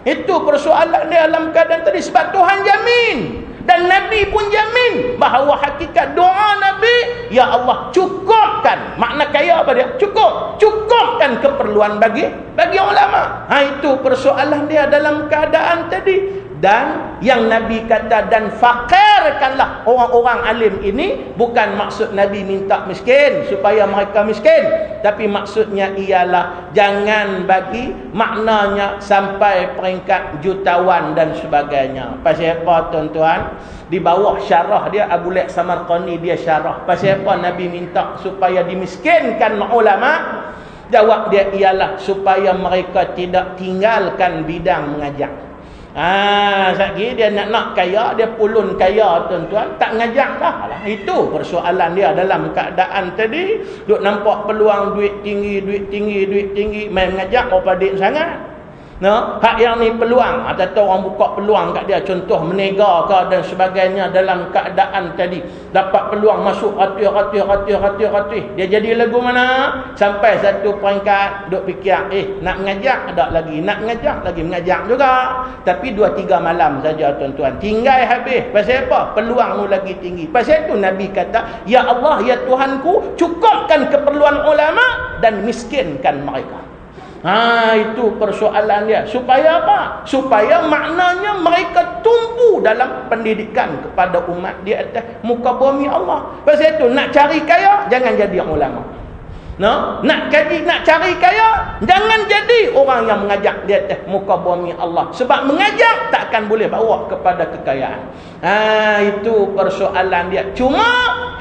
Itu persoalan dia dalam keadaan tadi sebab Tuhan jamin. Dan Nabi pun jamin bahawa hakikat doa Nabi ya Allah cukupkan. Makna kaya apa dia? Cukup. Cukupkan keperluan bagi bagi ulama. Ha itu persoalan dia dalam keadaan tadi dan yang Nabi kata dan fakirkanlah orang-orang alim ini bukan maksud Nabi minta miskin supaya mereka miskin. Tapi maksudnya ialah jangan bagi maknanya sampai peringkat jutawan dan sebagainya. Pasal apa tuan-tuan? Di bawah syarah dia Abu Lek Samarqani dia syarah. Pasal apa Nabi minta supaya dimiskinkan ulama Jawab dia ialah supaya mereka tidak tinggalkan bidang mengajar. Ah, lagi dia nak nak kaya, dia pulun kaya tuan-tuan, tak ngajak dah lah. Itu persoalan dia dalam keadaan tadi, duk nampak peluang duit tinggi, duit tinggi, duit tinggi, main ngajak apa dik sangat. No, hak yang ni peluang. Atau orang buka peluang kat dia. Contoh menega ke dan sebagainya dalam keadaan tadi. Dapat peluang masuk ratus ratus ratus ratus ratus dia jadi lagu mana? Sampai satu peringkat. Duk fikir eh nak mengajak ada lagi? Nak mengajak lagi? Mengajak juga. Tapi dua tiga malam saja tuan-tuan. Tinggal habis. Pasal apa? Peluang mu lagi tinggi. Pasal itu nabi kata ya Allah ya Tuhanku cukupkan keperluan ulama dan miskinkan mereka Ha itu persoalan dia. Supaya apa? Supaya maknanya mereka tumpu dalam pendidikan kepada umat di atas muka bumi Allah. Pasal itu nak cari kaya jangan jadi ulama. No? Nak kaji, nak cari kaya jangan jadi orang yang mengajak di atas muka bumi Allah. Sebab mengajak takkan boleh bawa kepada kekayaan. Ha itu persoalan dia. Cuma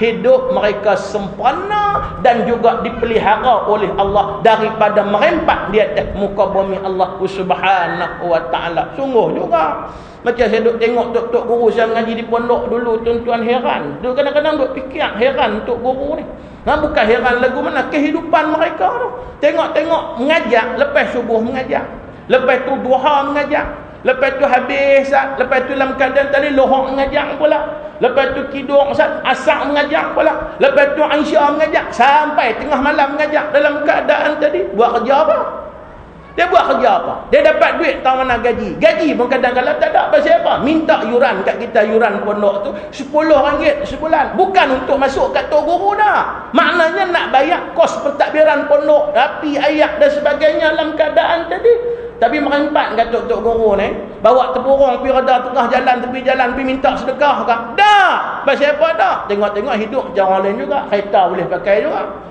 hidup mereka sempurna dan juga dipelihara oleh Allah daripada merempat di atas muka bumi Allah taala. Sungguh juga. Macam saya duk tengok tok-tok guru saya mengaji di pondok dulu tuan-tuan heran. Duk kadang-kadang duk fikir heran tok guru ni. Ha bukan heran lagu mana kehidupan mereka tu. Tengok-tengok mengajak lepas subuh mengajak. Lepas tu duha mengajak. Lepas tu habis lepas tu dalam keadaan tadi lohok mengajak pula. Lepas tu sat, asak mengajak pula. Lepas tu Aisyah mengajak sampai tengah malam mengajak dalam keadaan tadi buat kerja apa? Dia buat kerja apa? Dia dapat duit tahu mana gaji. Gaji pun kadang-kadang tak ada pasal apa? Minta yuran kat kita yuran pondok tu RM10 sebulan. Bukan untuk masuk kat tok guru dah. Maknanya nak bayar kos pentadbiran pondok, api ayak dan sebagainya dalam keadaan tadi. Tapi merempat kat tok-tok guru ni, bawa tepurung pergi reda tengah jalan tepi jalan pergi minta sedekah ke? Dah. Pasal apa dah? Tengok-tengok hidup macam lain juga. Kereta boleh pakai juga.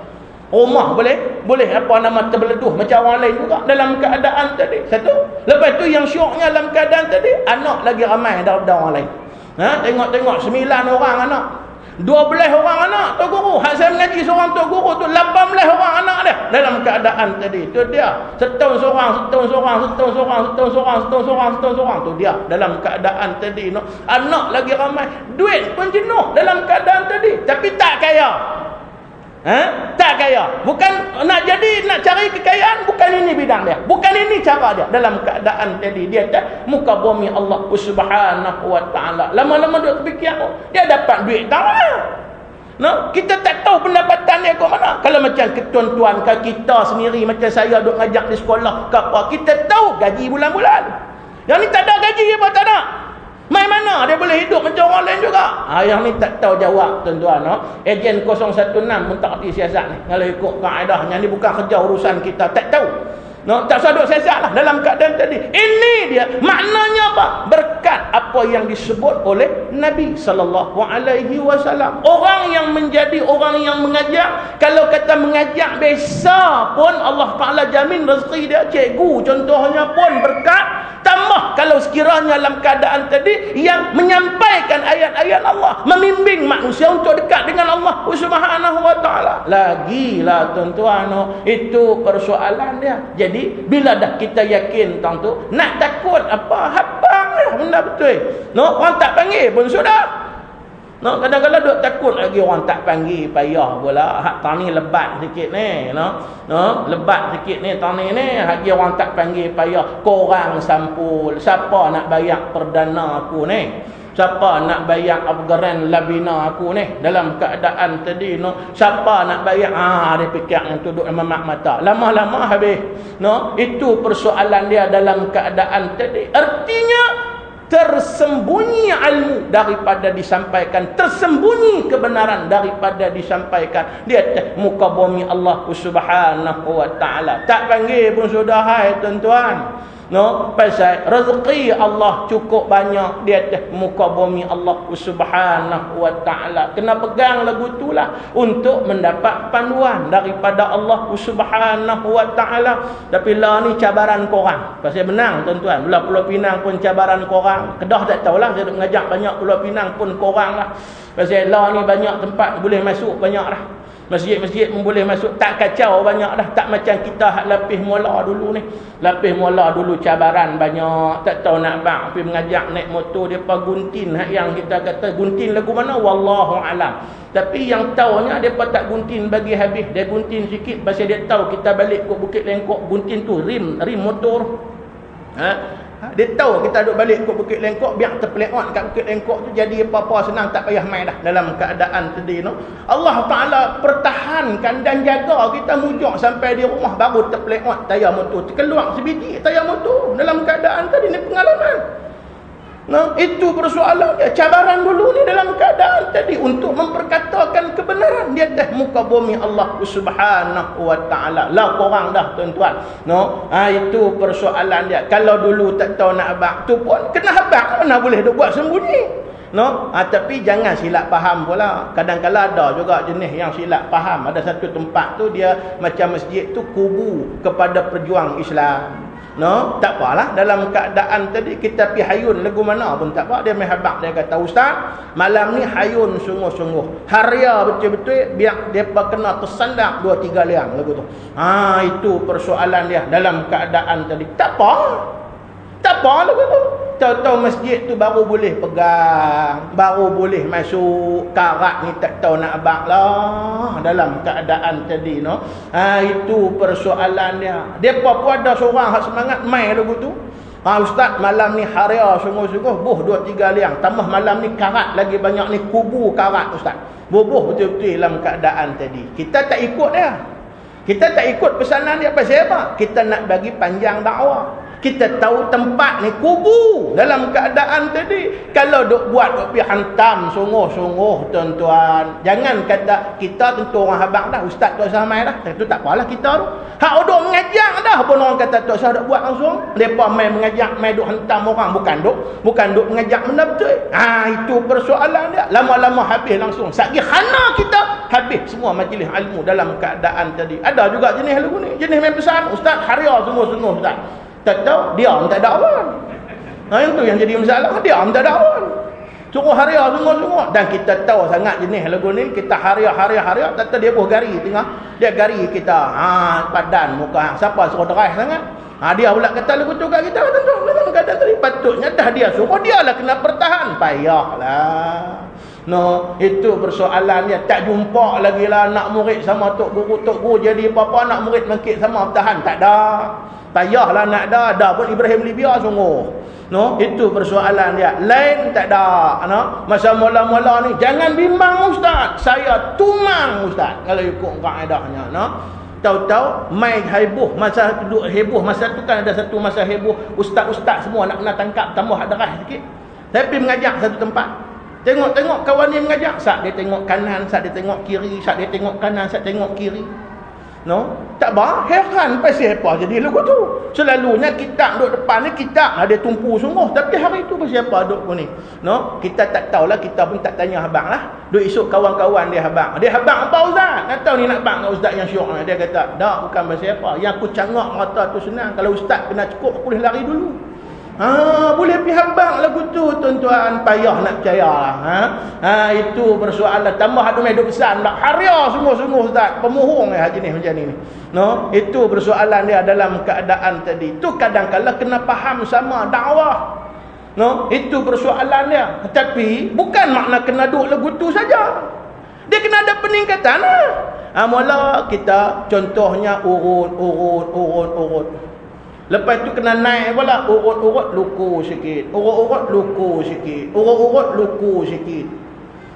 Rumah boleh, boleh apa nama terbeleduh macam orang lain juga dalam keadaan tadi. Satu. Lepas tu yang syoknya dalam keadaan tadi, anak lagi ramai daripada orang lain. Ha? Tengok-tengok sembilan orang anak. Dua belas orang anak tu guru. Hak saya mengaji seorang tu guru tu lapan belas orang anak dia. Dalam keadaan tadi. Tu dia. Setahun seorang, setahun seorang, setahun seorang, setahun seorang, setahun seorang, setahun seorang. Tu dia. Dalam keadaan tadi. No. Anak lagi ramai. Duit pun jenuh dalam keadaan tadi. Tapi tak kaya. Ha? Tak kaya. Bukan nak jadi, nak cari kekayaan, bukan ini bidang dia. Bukan ini cara dia. Dalam keadaan tadi, dia tak muka bumi Allah subhanahu wa ta'ala. Lama-lama dia terfikir, oh, dia dapat duit tak mana? No? Kita tak tahu pendapatan dia ke mana. Kalau macam ketuan-tuan kita sendiri, macam saya duk ngajak di sekolah, ke apa, kita tahu gaji bulan-bulan. Yang ni tak ada gaji apa tak ada. Mai mana dia boleh hidup macam orang lain juga? Yang ni tak tahu jawab tuan-tuan. No? Ejen 016 pun tak di siasat ni. Kalau ikut kaedah. Yang ni bukan kerja urusan kita. Tak tahu. No, tak sadar siasat lah dalam keadaan tadi. Ini dia. Maknanya apa? Berkat apa yang disebut oleh Nabi SAW. Orang yang menjadi orang yang mengajak. Kalau kata mengajak biasa pun Allah Ta'ala jamin rezeki dia. Cikgu contohnya pun berkat tambah kalau sekiranya dalam keadaan tadi yang menyampaikan ayat-ayat Allah membimbing manusia untuk dekat dengan Allah taala lagilah tuan-tuan itu persoalan dia jadi bila dah kita yakin tentang tu nak takut apa habang lah benda betul no orang tak panggil pun sudah No, kadang-kadang duk takut lagi orang tak panggil payah pula. Hak tani lebat sikit ni, no. No, lebat sikit ni tani ni, lagi orang tak panggil payah. Korang sampul, siapa nak bayar perdana aku ni? Siapa nak bayar upgrade labina aku ni? Dalam keadaan tadi no. Siapa nak bayar? Ah dia fikir yang duduk memak mata. Lama-lama habis no. Itu persoalan dia dalam keadaan tadi. Artinya tersembunyi ilmu daripada disampaikan. Tersembunyi kebenaran daripada disampaikan. Di atas muka bumi Allah Subhanahu wa taala. Tak panggil pun sudah hai tuan-tuan No, pasal rezeki Allah cukup banyak di atas muka bumi Allah Subhanahu wa taala. Kena pegang lagu itulah untuk mendapat panduan daripada Allah Subhanahu wa taala. Tapi lah ni cabaran korang. Pasal menang tuan-tuan. Belah Pulau Pinang pun cabaran korang. Kedah tak tahulah saya mengajak banyak Pulau Pinang pun korang lah. Pasal lah ni banyak tempat boleh masuk banyak lah. Masjid-masjid boleh masuk. Tak kacau banyak dah. Tak macam kita hak lapis mula dulu ni. Lapis mula dulu cabaran banyak. Tak tahu nak bang. Pergi mengajak naik motor. Dia pa guntin. Hak yang kita kata guntin lagu mana? Wallahu alam. Tapi yang tahunya dia tak guntin bagi habis. Dia guntin sikit. Pasal dia tahu kita balik ke Bukit Lengkok. Guntin tu rim. Rim motor. Ha? Dia tahu kita duduk balik ke Bukit Lengkok biar terpelekot kat Bukit Lengkok tu jadi apa-apa senang tak payah main dah dalam keadaan tadi no. Allah Taala pertahankan dan jaga kita mujur sampai di rumah baru terpelekot tayar motor terkeluar sebiji tayar motor dalam keadaan tadi ni pengalaman. Nah, itu persoalan dia. Cabaran dulu ni dalam keadaan tadi untuk memperkatakan kebenaran di atas muka bumi Allah Subhanahu wa taala. Lah korang dah tuan-tuan. No, ha, itu persoalan dia. Kalau dulu tak tahu nak abang tu pun kena abang mana boleh dia buat sembunyi. No, ha, tapi jangan silap faham pula. Kadang-kadang ada juga jenis yang silap faham. Ada satu tempat tu dia macam masjid tu kubu kepada perjuang Islam. No, tak apalah dalam keadaan tadi kita pi hayun lagu mana pun tak apa dia mai habaq dia kata ustaz malam ni hayun sungguh-sungguh. Haria betul-betul biar depa kena tersandak 2 3 liang lagu tu. Ha itu persoalan dia dalam keadaan tadi. Tak apa. Tak apa lagu tu. Tahu-tahu masjid tu baru boleh pegang, baru boleh masuk. Karat ni tak tahu nak abang lah dalam keadaan tadi no. Ha itu persoalan dia. Pun ada seorang hak semangat mai lagu tu. Ha ustaz malam ni haria sungguh-sungguh buh 2 3 liang. Tambah malam ni karat lagi banyak ni kubu karat ustaz. Bubuh betul-betul dalam keadaan tadi. Kita tak ikut dia. Kita tak ikut pesanan dia pasal apa? Kita nak bagi panjang dakwah kita tahu tempat ni kubu dalam keadaan tadi. Kalau duk buat duk pergi hantam sungguh-sungguh tuan-tuan. Jangan kata kita tentu orang habang dah ustaz tu samai dah. Itu tak apalah kita tu. Hak duk mengajak dah pun orang kata tu saya duk buat langsung. Mereka main mengajak main duk hantam orang. Bukan duk bukan duk mengajak benda betul. Ha, itu persoalan dia. Lama-lama habis langsung. Sagi khana kita. Habis semua majlis ilmu dalam keadaan tadi. Ada juga jenis lagu ni. Jenis main pesan ustaz. Haria sungguh-sungguh ustaz tak tahu, diam tak ada awan. Nah, yang tu yang jadi masalah, diam tak ada awan. Suruh haria sungguh-sungguh. Dan kita tahu sangat jenis lagu ni, kita haria-haria-haria, tak tahu dia buh gari tengah. Dia gari kita, ha, padan muka. Siapa suruh deras sangat? Ha, dia pula kata lagu tu kat kita, tentu. Dalam keadaan tadi, patutnya dah dia suruh, dia lah kena pertahan. Payahlah. No, itu persoalan dia. Tak jumpa lagi lah anak murid sama tok guru. Tok guru jadi apa-apa anak murid mengkit sama bertahan. Tak ada. Payahlah nak ada. Ada pun Ibrahim Libya sungguh. No, itu persoalan dia. Lain tak ada. No? Masa mula-mula ni jangan bimbang ustaz. Saya tumang ustaz kalau ikut kaedahnya, no. Tahu-tahu mai heboh masa duduk heboh masa tu kan ada satu masa heboh ustaz-ustaz semua nak kena tangkap tambah darah sikit. Tapi mengajak satu tempat. Tengok-tengok kawan ni mengajak, sat dia tengok kanan, sat dia tengok kiri, sat dia tengok kanan, sat tengok kiri. No, tak bah, heran pasal apa jadi lagu tu. Selalunya kita duduk depan ni kita ada tumpu sungguh, tapi hari tu pasal apa duduk pun ni. No, kita tak tahulah, kita pun tak tanya abang lah. Duk esok kawan-kawan dia abang. Dia abang apa ustaz? Nak tahu ni nak bang dengan ustaz yang syok Dia kata, "Dak, bukan pasal apa. Yang aku cangak mata tu senang. Kalau ustaz kena cukup aku boleh lari dulu." Ha, boleh pergi habang lagu tu tuan-tuan payah nak percaya lah. Ha? ha itu persoalan tambah ada mai duk pesan tak haria sungguh-sungguh ustaz pemohong eh jenis macam ni. No, itu persoalan dia dalam keadaan tadi. Tu kadang-kala kena faham sama dakwah. No, itu persoalan dia. Tapi bukan makna kena duk lagu tu saja. Dia kena ada peningkatan lah. Ha, mula kita contohnya urut, urut, urut, urut. Lepas tu kena naik pula urut-urut luku sikit. Urut-urut luku sikit. Urut-urut luku sikit.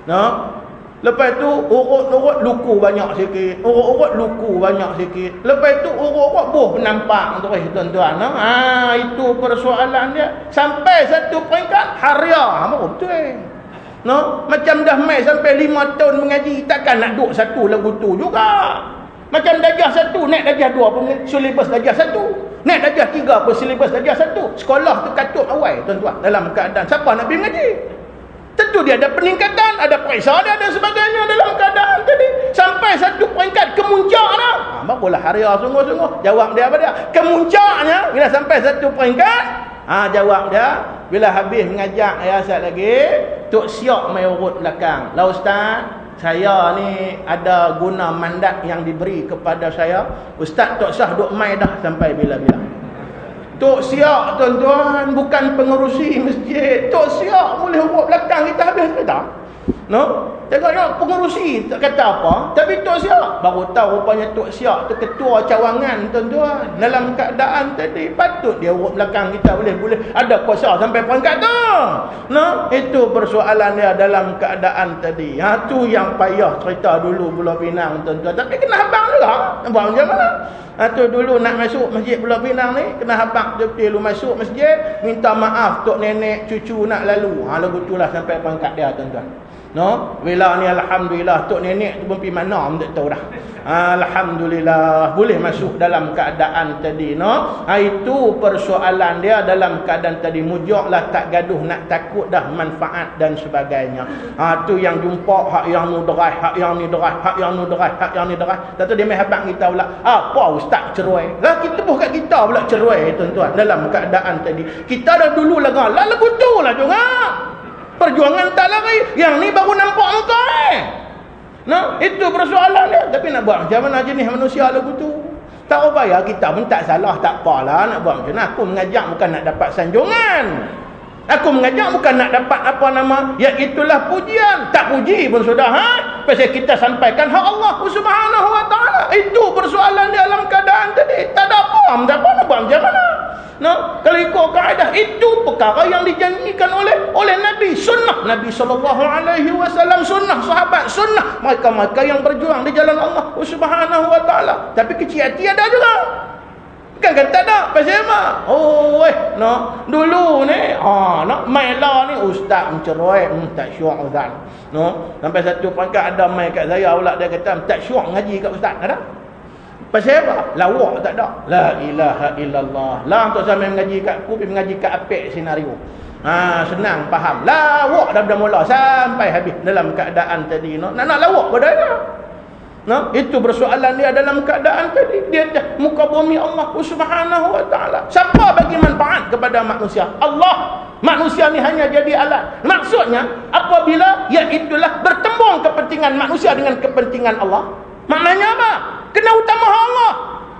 Nah. Lepas tu urut-urut luku banyak sikit. Urut-urut luku banyak sikit. Lepas tu urut-urut buh penampak terus tuan-tuan. Nah. Ha, itu persoalan dia. Sampai satu peringkat haria. Ha, betul eh. No? Macam dah mai sampai lima tahun mengaji. Takkan nak duduk satu lagu tu juga. Macam dajah satu, naik dajah dua pun silibus dajah satu. Naik darjah tiga pun silibus darjah satu. Sekolah tu katut awal tuan-tuan. Dalam keadaan. Siapa nak pergi mengaji? Tentu dia ada peningkatan. Ada periksa dia dan sebagainya dalam keadaan tadi. Sampai satu peringkat kemuncak dah. Ha, barulah haria sungguh-sungguh. Jawab dia apa dia? Kemuncaknya. Bila sampai satu peringkat. Ha, jawab dia. Bila habis mengajak ayah lagi. Tok siap main urut belakang. Lah Ustaz. Saya ni ada guna mandat yang diberi kepada saya. Ustaz Tok Syah duk mai dah sampai bila-bila. Tok Siak tuan-tuan bukan pengerusi masjid. Tok Siak boleh urut belakang kita habis ke tak? No? Tengok pengurusi tak kata apa. Tapi Tok Siak. Baru tahu rupanya Tok Siak tu ketua cawangan tuan-tuan. Dalam keadaan tadi. Patut dia urut belakang kita boleh-boleh. Ada kuasa sampai perangkat tu. No? Itu persoalan dia dalam keadaan tadi. Ha, tu yang payah cerita dulu Pulau Pinang tuan-tuan. Tapi kena habang juga. Buat macam mana? Ha, tu dulu nak masuk masjid Pulau Pinang ni. Kena habang dia lu masuk masjid. Minta maaf Tok Nenek cucu nak lalu. Ha, lagu tu lah sampai perangkat dia tuan-tuan. No, bila ni alhamdulillah tok nenek tu pun pergi mana tak tahu dah. Alhamdulillah boleh masuk dalam keadaan tadi no. Ha, itu persoalan dia dalam keadaan tadi mujaklah tak gaduh nak takut dah manfaat dan sebagainya. Ha tu yang jumpa hak yang nu hak yang ni derai, hak yang nu hak yang ni derai. Tentu dia mai habaq kita pula. Apa ustaz cerai? Lah kita bukan kita pula cerai tuan-tuan dalam keadaan tadi. Kita dah dulu lah lah lagu tu lah juga. Perjuangan tak lari. Yang ni baru nampak muka eh. Nah, itu persoalan dia. Tapi nak buat macam mana jenis manusia lagu tu? Tak apa ya, kita pun tak salah, tak apalah nak buat macam mana. Aku mengajak bukan nak dapat sanjungan. Aku mengajak bukan nak dapat apa nama, ya itulah pujian. Tak puji pun sudah, ha? Pasal kita sampaikan hak Allah Subhanahu wa taala. Itu persoalan dia dalam keadaan tadi. Tak ada apa, tak apa nak buat macam mana. No? Kalau ikut kaedah itu perkara yang dijanjikan oleh oleh Nabi sunnah Nabi sallallahu alaihi wasallam sunnah sahabat sunnah mereka-mereka yang berjuang di jalan Allah Subhanahu wa taala. Tapi kecil hati ada juga. Kan kata tak pasal apa? Oh weh, no. Dulu ni, ha, nak mai lah ni ustaz mencerai, hmm, tak syok ustaz. No. Sampai satu pangkat ada mai kat saya pula dia kata tak syok ngaji kat ustaz, ada? Pasal apa? Lawak tak ada. La ilaha illallah. Lah untuk saya mengaji kat aku, pergi mengaji kat apek senario. Ha, senang faham. Lawak dah dah mula sampai habis dalam keadaan tadi. No? Nak nak lawak pada dia. No? Itu persoalan dia dalam keadaan tadi. Dia dah muka bumi Allah subhanahu wa ta'ala. Siapa bagi manfaat kepada manusia? Allah. Manusia ni hanya jadi alat. Maksudnya, apabila iaitulah bertembung kepentingan manusia dengan kepentingan Allah. Maknanya apa? Kena utama Allah.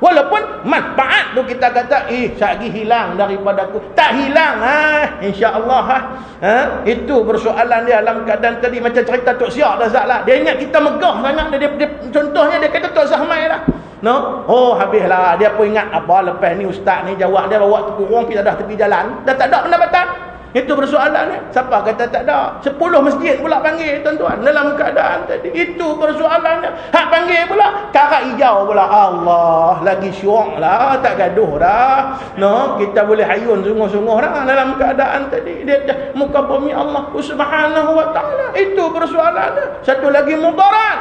Walaupun manfaat tu kita kata, eh, lagi hilang daripada aku. Tak hilang, ha? insyaAllah. Ha? Ha? Itu persoalan dia dalam keadaan tadi. Macam cerita Tok Siak dah Zat lah. Dia ingat kita megah sangat. Dia, dia, contohnya dia kata Tok Zahmai lah. No? Oh, habislah. Dia pun ingat apa lepas ni ustaz ni jawab dia bawa tepi kurung kita dah tepi jalan. Dah tak ada pendapatan. Itu persoalannya. Siapa kata tak ada? Sepuluh masjid pula panggil tuan-tuan. Dalam keadaan tadi. Itu persoalannya. Hak panggil pula. Karat hijau pula. Allah. Lagi syok lah. Tak gaduh dah. No, kita boleh hayun sungguh-sungguh dah. Dalam keadaan tadi. Dia dah muka bumi Allah subhanahu wa ta'ala. Itu persoalannya. Satu lagi mudarat.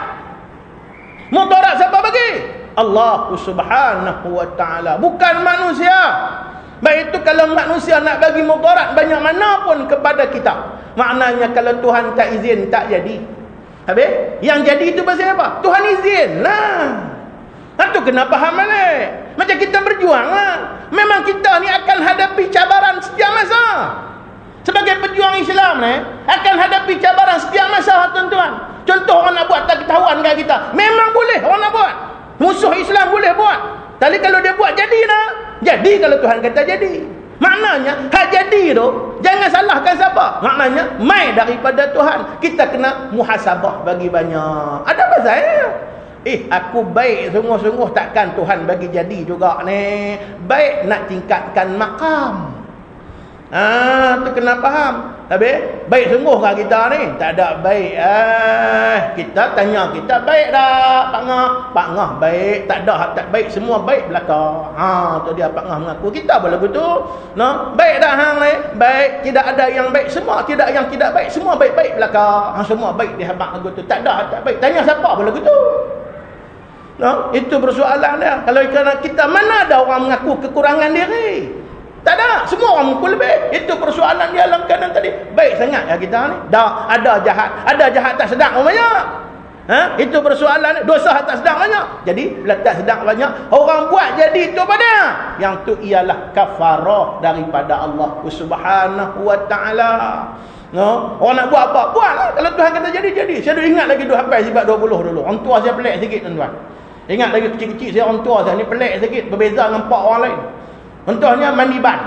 Mudarat siapa bagi? Allah subhanahu wa ta'ala. Bukan manusia. Baik itu kalau manusia nak bagi mudarat banyak mana pun kepada kita. Maknanya kalau Tuhan tak izin tak jadi. Habis? Yang jadi itu pasal apa? Tuhan izin lah. Itu kena faham balik. Macam kita berjuang lah. Memang kita ni akan hadapi cabaran setiap masa. Sebagai pejuang Islam ni akan hadapi cabaran setiap masa tuan-tuan. Contoh orang nak buat tak ketahuan kat kita. Memang boleh orang nak buat. Musuh Islam boleh buat. Tapi kalau dia buat jadi. Jadi kalau Tuhan kata jadi. Maknanya hak jadi tu jangan salahkan siapa. Maknanya mai daripada Tuhan. Kita kena muhasabah bagi banyak. Ada apa saya? Eh aku baik sungguh-sungguh takkan Tuhan bagi jadi juga ni. Baik nak tingkatkan makam. Ah, tu kena faham. Habis, baik sungguh kah kita ni? Tak ada baik. Eh, kita tanya kita baik dah, Pak Ngah. Pak Ngah baik, tak ada tak baik, semua baik belaka. Ha, tu dia Pak Ngah mengaku. Kita boleh betul. No, baik dah hang ni. Baik, tidak ada yang baik, semua tidak yang tidak baik, semua baik-baik belaka. Ha, semua baik di habaq lagu tu. Tak ada tak baik. Tanya siapa boleh betul. No, itu persoalan dia. Kalau kita mana ada orang mengaku kekurangan diri? Tak ada. Semua orang mukul lebih. Itu persoalan dia dalam keadaan tadi. Baik sangat ya kita ni. Dah ada jahat. Ada jahat tak sedang banyak. Ha? Itu persoalan. Dosa tak sedang banyak. Jadi bila tak sedang banyak. Orang buat jadi itu pada. Yang tu ialah kafarah daripada Allah subhanahu wa ta'ala. No, orang nak buat apa? Buatlah. Kalau Tuhan kata jadi jadi. Saya dah ingat lagi dua hafal sifat 20 dulu. Orang tua saya pelik sikit tuan-tuan. Ingat lagi kecil-kecil saya orang tua saya ni pelik sikit berbeza dengan pak orang lain. Contohnya mandi ban.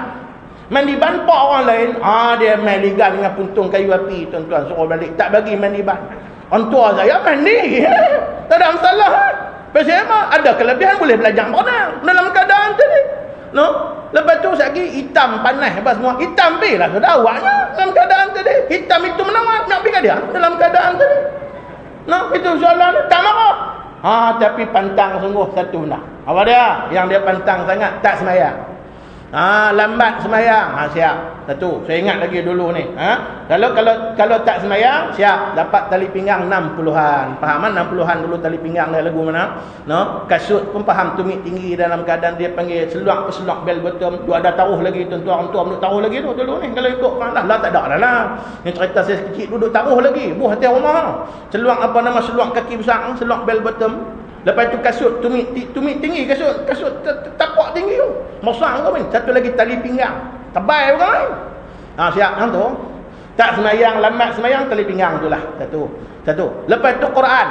Mandi ban pak orang lain, ah dia main ligan dengan puntung kayu api tuan-tuan suruh balik. Tak bagi mandi ban. Orang tua saya mandi. *laughs* tak ada masalah. Pasal apa? Ada kelebihan boleh belajar berenang dalam keadaan tadi. No? Lepas tu lagi hitam panas apa semua. Hitam pi lah sudah awaknya dalam keadaan tadi. Hitam itu menawar nak pergi dia dalam keadaan tadi. No, itu soalan tak marah. Ha, tapi pantang sungguh satu nak. Apa dia? Yang dia pantang sangat tak semayang. Ha, lambat semayang. Ha, siap. Satu. Saya ingat lagi dulu ni. Ha? Kalau kalau kalau tak semayang, siap. Dapat tali pinggang 60-an. Faham kan 60-an dulu tali pinggang dia lagu mana? No? Kasut pun faham tumit tinggi dalam keadaan dia panggil seluak peseluak bel bottom. Tu ada taruh lagi tuan-tuan orang tua duduk taruh lagi tu dulu ni. Kalau ikut kan lah. Lah tak ada dah lah. Ni cerita saya kecil duduk taruh lagi. Buah hati rumah. Seluak apa nama seluak kaki besar, seluak bel bottom. Lepas tu kasut tumit tumit tinggi kasut kasut tapak tinggi tu. Masang kau main. Satu lagi tali pinggang. Tebal bukan main. Ha siap yang tu. Tak semayang lambat semayang tali pinggang tu lah. Satu. Satu. Lepas tu Quran.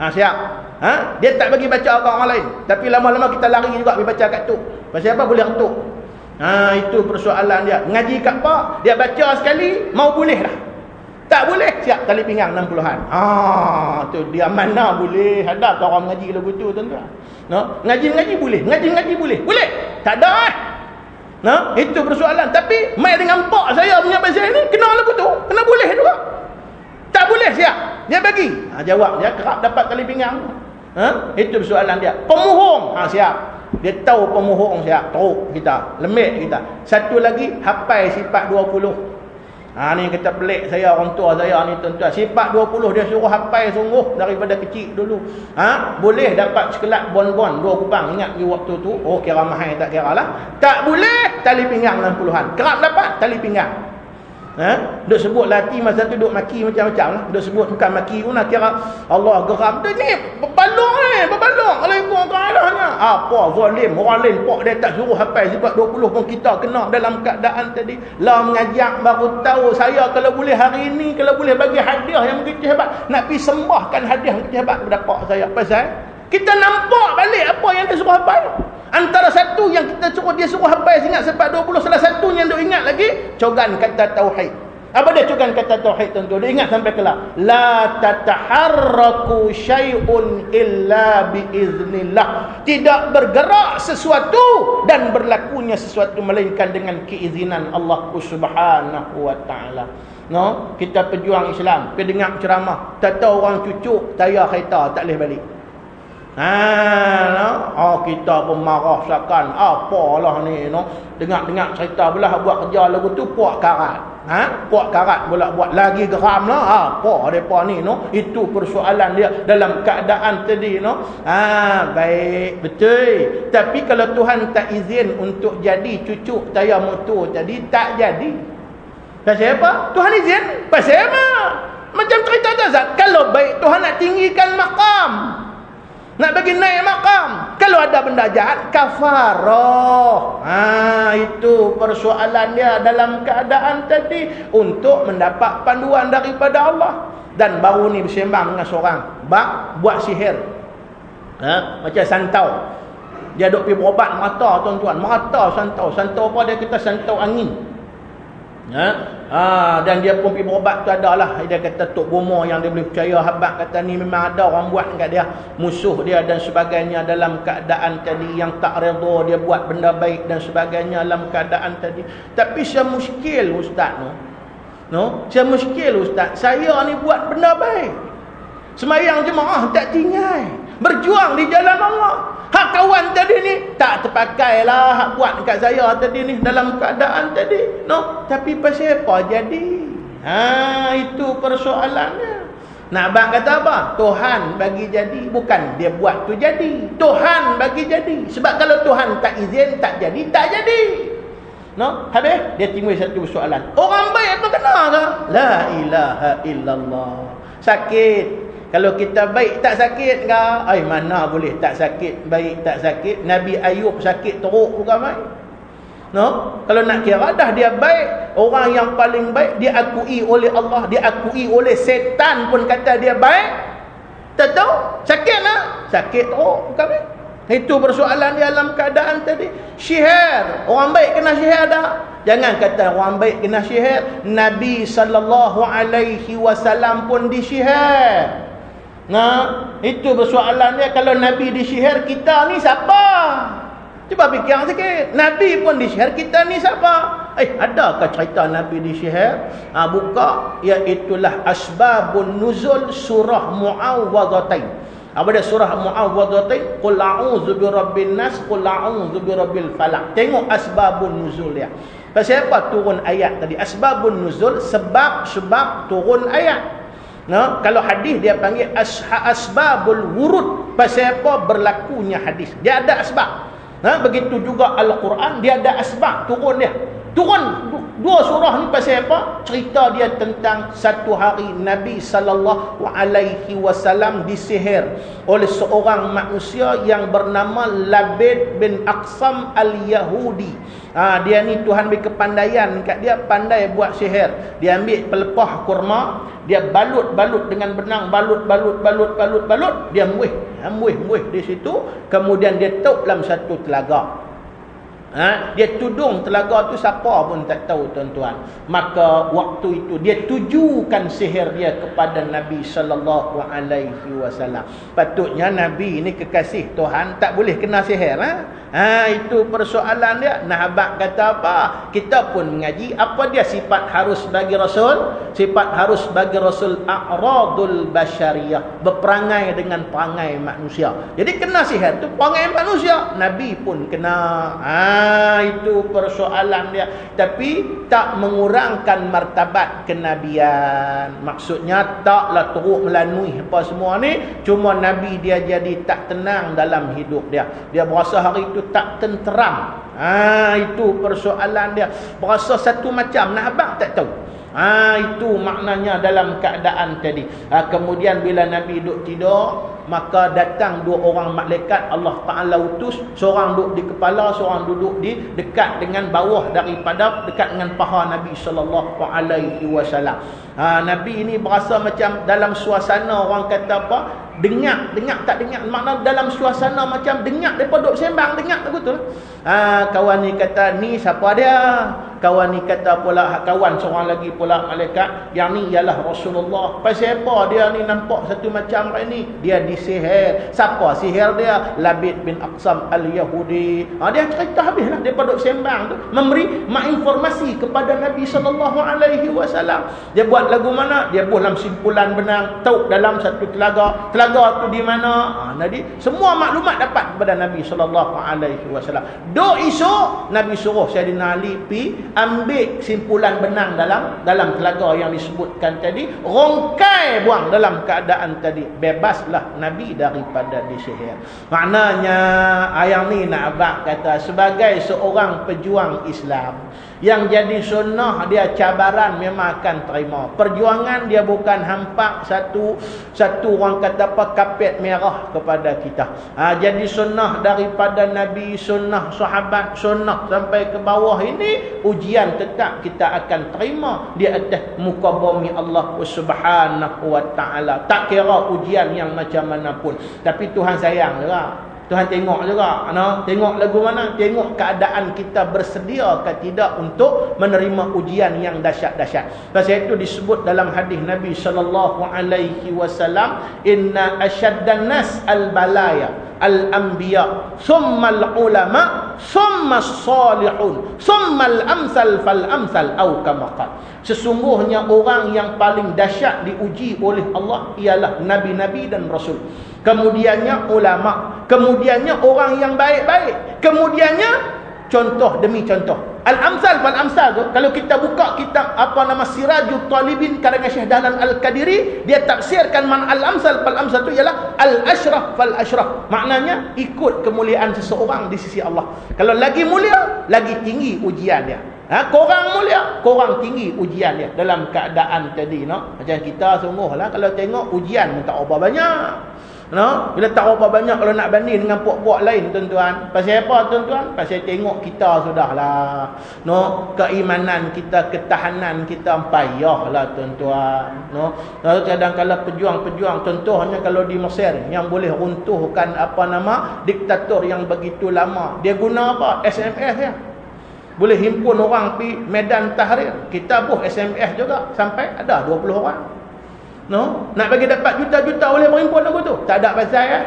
Ha siap. Ha dia tak bagi baca orang lain. Tapi lama-lama kita lari juga pergi baca kat tu. Pasal apa boleh retuk. Ha itu persoalan dia. Ngaji kat apa? Dia baca sekali mau boleh lah. Tak boleh siap tali pinggang 60-an. Ah, tu dia mana boleh ada tak orang mengaji lagu tu tuan-tuan. No, ngaji-ngaji boleh, ngaji-ngaji boleh. Boleh. Tak ada eh. No, itu persoalan. Tapi mai dengan pak saya punya bahasa ini kena lagu tu, kena boleh juga. Tak boleh siap. Dia bagi. Ha, jawab dia kerap dapat tali pinggang. Ha? Itu persoalan dia. Pemohong. Ha, siap. Dia tahu pemohong siap. Teruk kita. Lemik kita. Satu lagi, hafal sifat 20. Ha ni kata pelik saya orang tua saya ni tuan-tuan. Sifat 20 dia suruh hafal sungguh daripada kecil dulu. Ha boleh dapat sekelat bon-bon dua kubang ingat di waktu tu. Oh kira mahal tak kira lah. Tak boleh tali pinggang 60-an. Kerap dapat tali pinggang. Ha? Duk sebut lati masa tu duk maki macam-macam lah. Duk sebut bukan maki pun lah kira Allah geram. Dia ni berbalong eh. Berbalong. Kalau ikut keadaannya. Apa zalim. Orang lain pok dia tak suruh hafal. Sebab 20 pun kita kena dalam keadaan tadi. Lah mengajak baru tahu saya kalau boleh hari ini. Kalau boleh bagi hadiah yang begitu hebat. Nak pergi sembahkan hadiah yang begitu hebat kepada pak saya. Pasal kita nampak balik apa yang dia suruh hafal. Antara satu yang kita suruh dia suruh hafal ingat sebab 20 salah satu yang dia ingat lagi cogan kata tauhid. Apa dia cogan kata tauhid dia ingat sampai kelar. La tataharraku syai'un illa biiznillah. Tidak bergerak sesuatu dan berlakunya sesuatu melainkan dengan keizinan Allah Subhanahu wa taala. No, kita pejuang Islam, pergi dengar ceramah, tak tahu orang cucuk tayar kereta tak boleh balik. Ha, no? oh, kita pun marah seakan apalah ni no? dengar-dengar cerita belah buat kerja lagu tu puak karat ha? puak karat pula buat lagi geram lah apa mereka ni no? itu persoalan dia dalam keadaan tadi no? ha, baik betul tapi kalau Tuhan tak izin untuk jadi cucu tayar motor tadi tak jadi pasal apa? Tuhan izin pasal apa? macam cerita Tazat kalau baik Tuhan nak tinggikan makam nak bagi naik makam. Kalau ada benda jahat, kafarah. Ha, itu persoalan dia dalam keadaan tadi. Untuk mendapat panduan daripada Allah. Dan baru ni bersembang dengan seorang. Bak, buat sihir. Ha, macam santau. Dia duduk pergi berobat mata tuan-tuan. Mata santau. Santau apa dia kita santau angin. Ha? Ha, dan dia pun pergi berobat tu adalah dia kata Tok Bomo yang dia boleh percaya habak kata ni memang ada orang buat dekat dia. Musuh dia dan sebagainya dalam keadaan tadi yang tak redha dia buat benda baik dan sebagainya dalam keadaan tadi. Tapi saya muskil ustaz no. No? Saya muskil ustaz. Saya ni buat benda baik. Semayang jemaah tak tinggal berjuang di jalan Allah. Hak kawan tadi ni tak terpakai lah hak buat dekat saya tadi ni dalam keadaan tadi. No tapi pasal apa jadi. Ha itu persoalannya. Nak abang kata apa? Tuhan bagi jadi. Bukan dia buat tu jadi. Tuhan bagi jadi. Sebab kalau Tuhan tak izin tak jadi tak jadi. No habis? Dia timbul satu soalan orang baik tu kena ke? La ilaha illallah. Sakit kalau kita baik tak sakit ke? Ai mana boleh tak sakit, baik tak sakit. Nabi Ayub sakit teruk bukan mai. No? Kalau nak kira dah dia baik, orang yang paling baik diakui oleh Allah, diakui oleh setan pun kata dia baik. Tahu? Sakit tak? Sakit teruk bukan baik. Itu persoalan di dalam keadaan tadi. Syihir. Orang baik kena syihir dah. Jangan kata orang baik kena syihir. Nabi SAW pun disyihir. Nah, itu persoalan dia. Kalau Nabi disyihir, kita ni siapa? Cuba fikir sikit. Nabi pun disyihir, kita ni siapa? Eh, adakah cerita Nabi disyihir? Ha, buka, iaitulah Asbabun Nuzul Surah Mu'awwadhatain. Apa dia surah Mu'awwadhatain? Qul a'udzu birabbin nas, qul a'udzu birabbil falaq. Tengok asbabun nuzul dia. Pasal apa turun ayat tadi? Asbabun nuzul sebab-sebab turun ayat. No? Kalau hadis dia panggil asbabul wurud. Pasal apa berlakunya hadis? Dia ada asbab. Ha? Begitu juga Al-Quran, dia ada asbab turun dia. Turun dua surah ni pasal apa? Cerita dia tentang satu hari Nabi sallallahu alaihi wasallam disihir oleh seorang manusia yang bernama Labid bin Aqsam al-Yahudi. Ha, dia ni Tuhan beri kepandaian kat dia pandai buat sihir. Dia ambil pelepah kurma, dia balut-balut dengan benang, balut-balut balut-balut balut, dia muih, muih muih di situ, kemudian dia tok dalam satu telaga. Ha? Dia tudung telaga tu siapa pun tak tahu tuan-tuan. Maka waktu itu dia tujukan sihir dia kepada Nabi sallallahu alaihi wasallam. Patutnya Nabi ni kekasih Tuhan tak boleh kena sihir ha? Ha itu persoalan dia. Nahabak kata apa? Kita pun mengaji apa dia sifat harus bagi rasul? Sifat harus bagi rasul a'radul basyariyah, berperangai dengan perangai manusia. Jadi kena sihir tu perangai manusia. Nabi pun kena ha itu persoalan dia. Tapi tak mengurangkan martabat kenabian. Maksudnya taklah teruk melanui apa semua ni. Cuma nabi dia jadi tak tenang dalam hidup dia. Dia berasa hari itu tak tenteram. Ha itu persoalan dia. Berasa satu macam. Nak abang tak tahu Ha, itu maknanya dalam keadaan tadi. Ha, kemudian bila Nabi duduk tidur, maka datang dua orang malaikat Allah Taala utus, seorang duduk di kepala, seorang duduk di dekat dengan bawah daripada dekat dengan paha Nabi wasallam. Ha, Nabi ini berasa macam dalam suasana orang kata apa? Dengar, dengar tak dengar. Makna dalam suasana macam dengar depa duduk sembang, dengar. Ha, kawan ni kata, "Ni siapa dia?" Kawan ni kata pula kawan seorang lagi pula malaikat, yang ni ialah Rasulullah. Pasal apa dia ni nampak satu macam kayak ni? Dia disihir. Siapa sihir dia? Labid bin Aqsam al-Yahudi. Ha, dia cerita habislah depa duduk sembang tu, memberi mak informasi kepada Nabi wasallam. Dia buat lagu mana? Dia buat dalam simpulan benang, tahu dalam satu telaga. Telaga tu di mana? Ha, jadi semua maklumat dapat kepada Nabi wasallam. Do esok Nabi suruh Sayyidina Ali pi ambil simpulan benang dalam dalam telaga yang disebutkan tadi rongkai buang dalam keadaan tadi. Bebaslah nabi daripada disihir maknanya ayang ni nak abang kata sebagai seorang pejuang Islam yang jadi sunnah dia cabaran memang akan terima. Perjuangan dia bukan hampak satu satu orang kata apa kapet merah kepada kita. Ha, jadi sunnah daripada Nabi, sunnah sahabat, sunnah sampai ke bawah ini ujian tetap kita akan terima di atas muka bumi Allah Subhanahu wa taala. Tak kira ujian yang macam mana pun. Tapi Tuhan sayang juga. Tuhan tengok juga. No? tengok lagu mana? Tengok keadaan kita bersedia ke tidak untuk menerima ujian yang dahsyat-dahsyat. Pasal itu disebut dalam hadis Nabi sallallahu alaihi wasallam inna asyaddan nas al balaya al anbiya thumma al ulama thumma salihun thumma al amsal fal amsal au kama sesungguhnya orang yang paling dahsyat diuji oleh Allah ialah nabi-nabi dan rasul kemudiannya ulama kemudiannya orang yang baik-baik kemudiannya contoh demi contoh. Al-amsal fal amsal tu kalau kita buka kitab apa nama sirajul talibin karangan Syekh Dahlan al-Qadiri dia tafsirkan man al-amsal fal amsal tu ialah al-ashraf fal ashraf maknanya ikut kemuliaan seseorang di sisi Allah. Kalau lagi mulia lagi tinggi ujian dia. Ha, korang mulia, korang tinggi ujian dia. Dalam keadaan tadi no. Macam kita sungguhlah kalau tengok ujian minta apa banyak. No? Bila tak apa banyak kalau nak banding dengan puak-puak lain tuan-tuan. Pasal apa tuan-tuan? Pasal tengok kita sudahlah. No, keimanan kita, ketahanan kita payahlah tuan-tuan. No. Lalu kadang kala pejuang-pejuang contohnya kalau di Mesir yang boleh runtuhkan apa nama diktator yang begitu lama. Dia guna apa? SMS ya. Boleh himpun orang pi medan tahrir. Kita buh SMS juga sampai ada 20 orang. No? Nak bagi dapat juta-juta boleh berhimpun lagu tu? Tak ada pasal ya.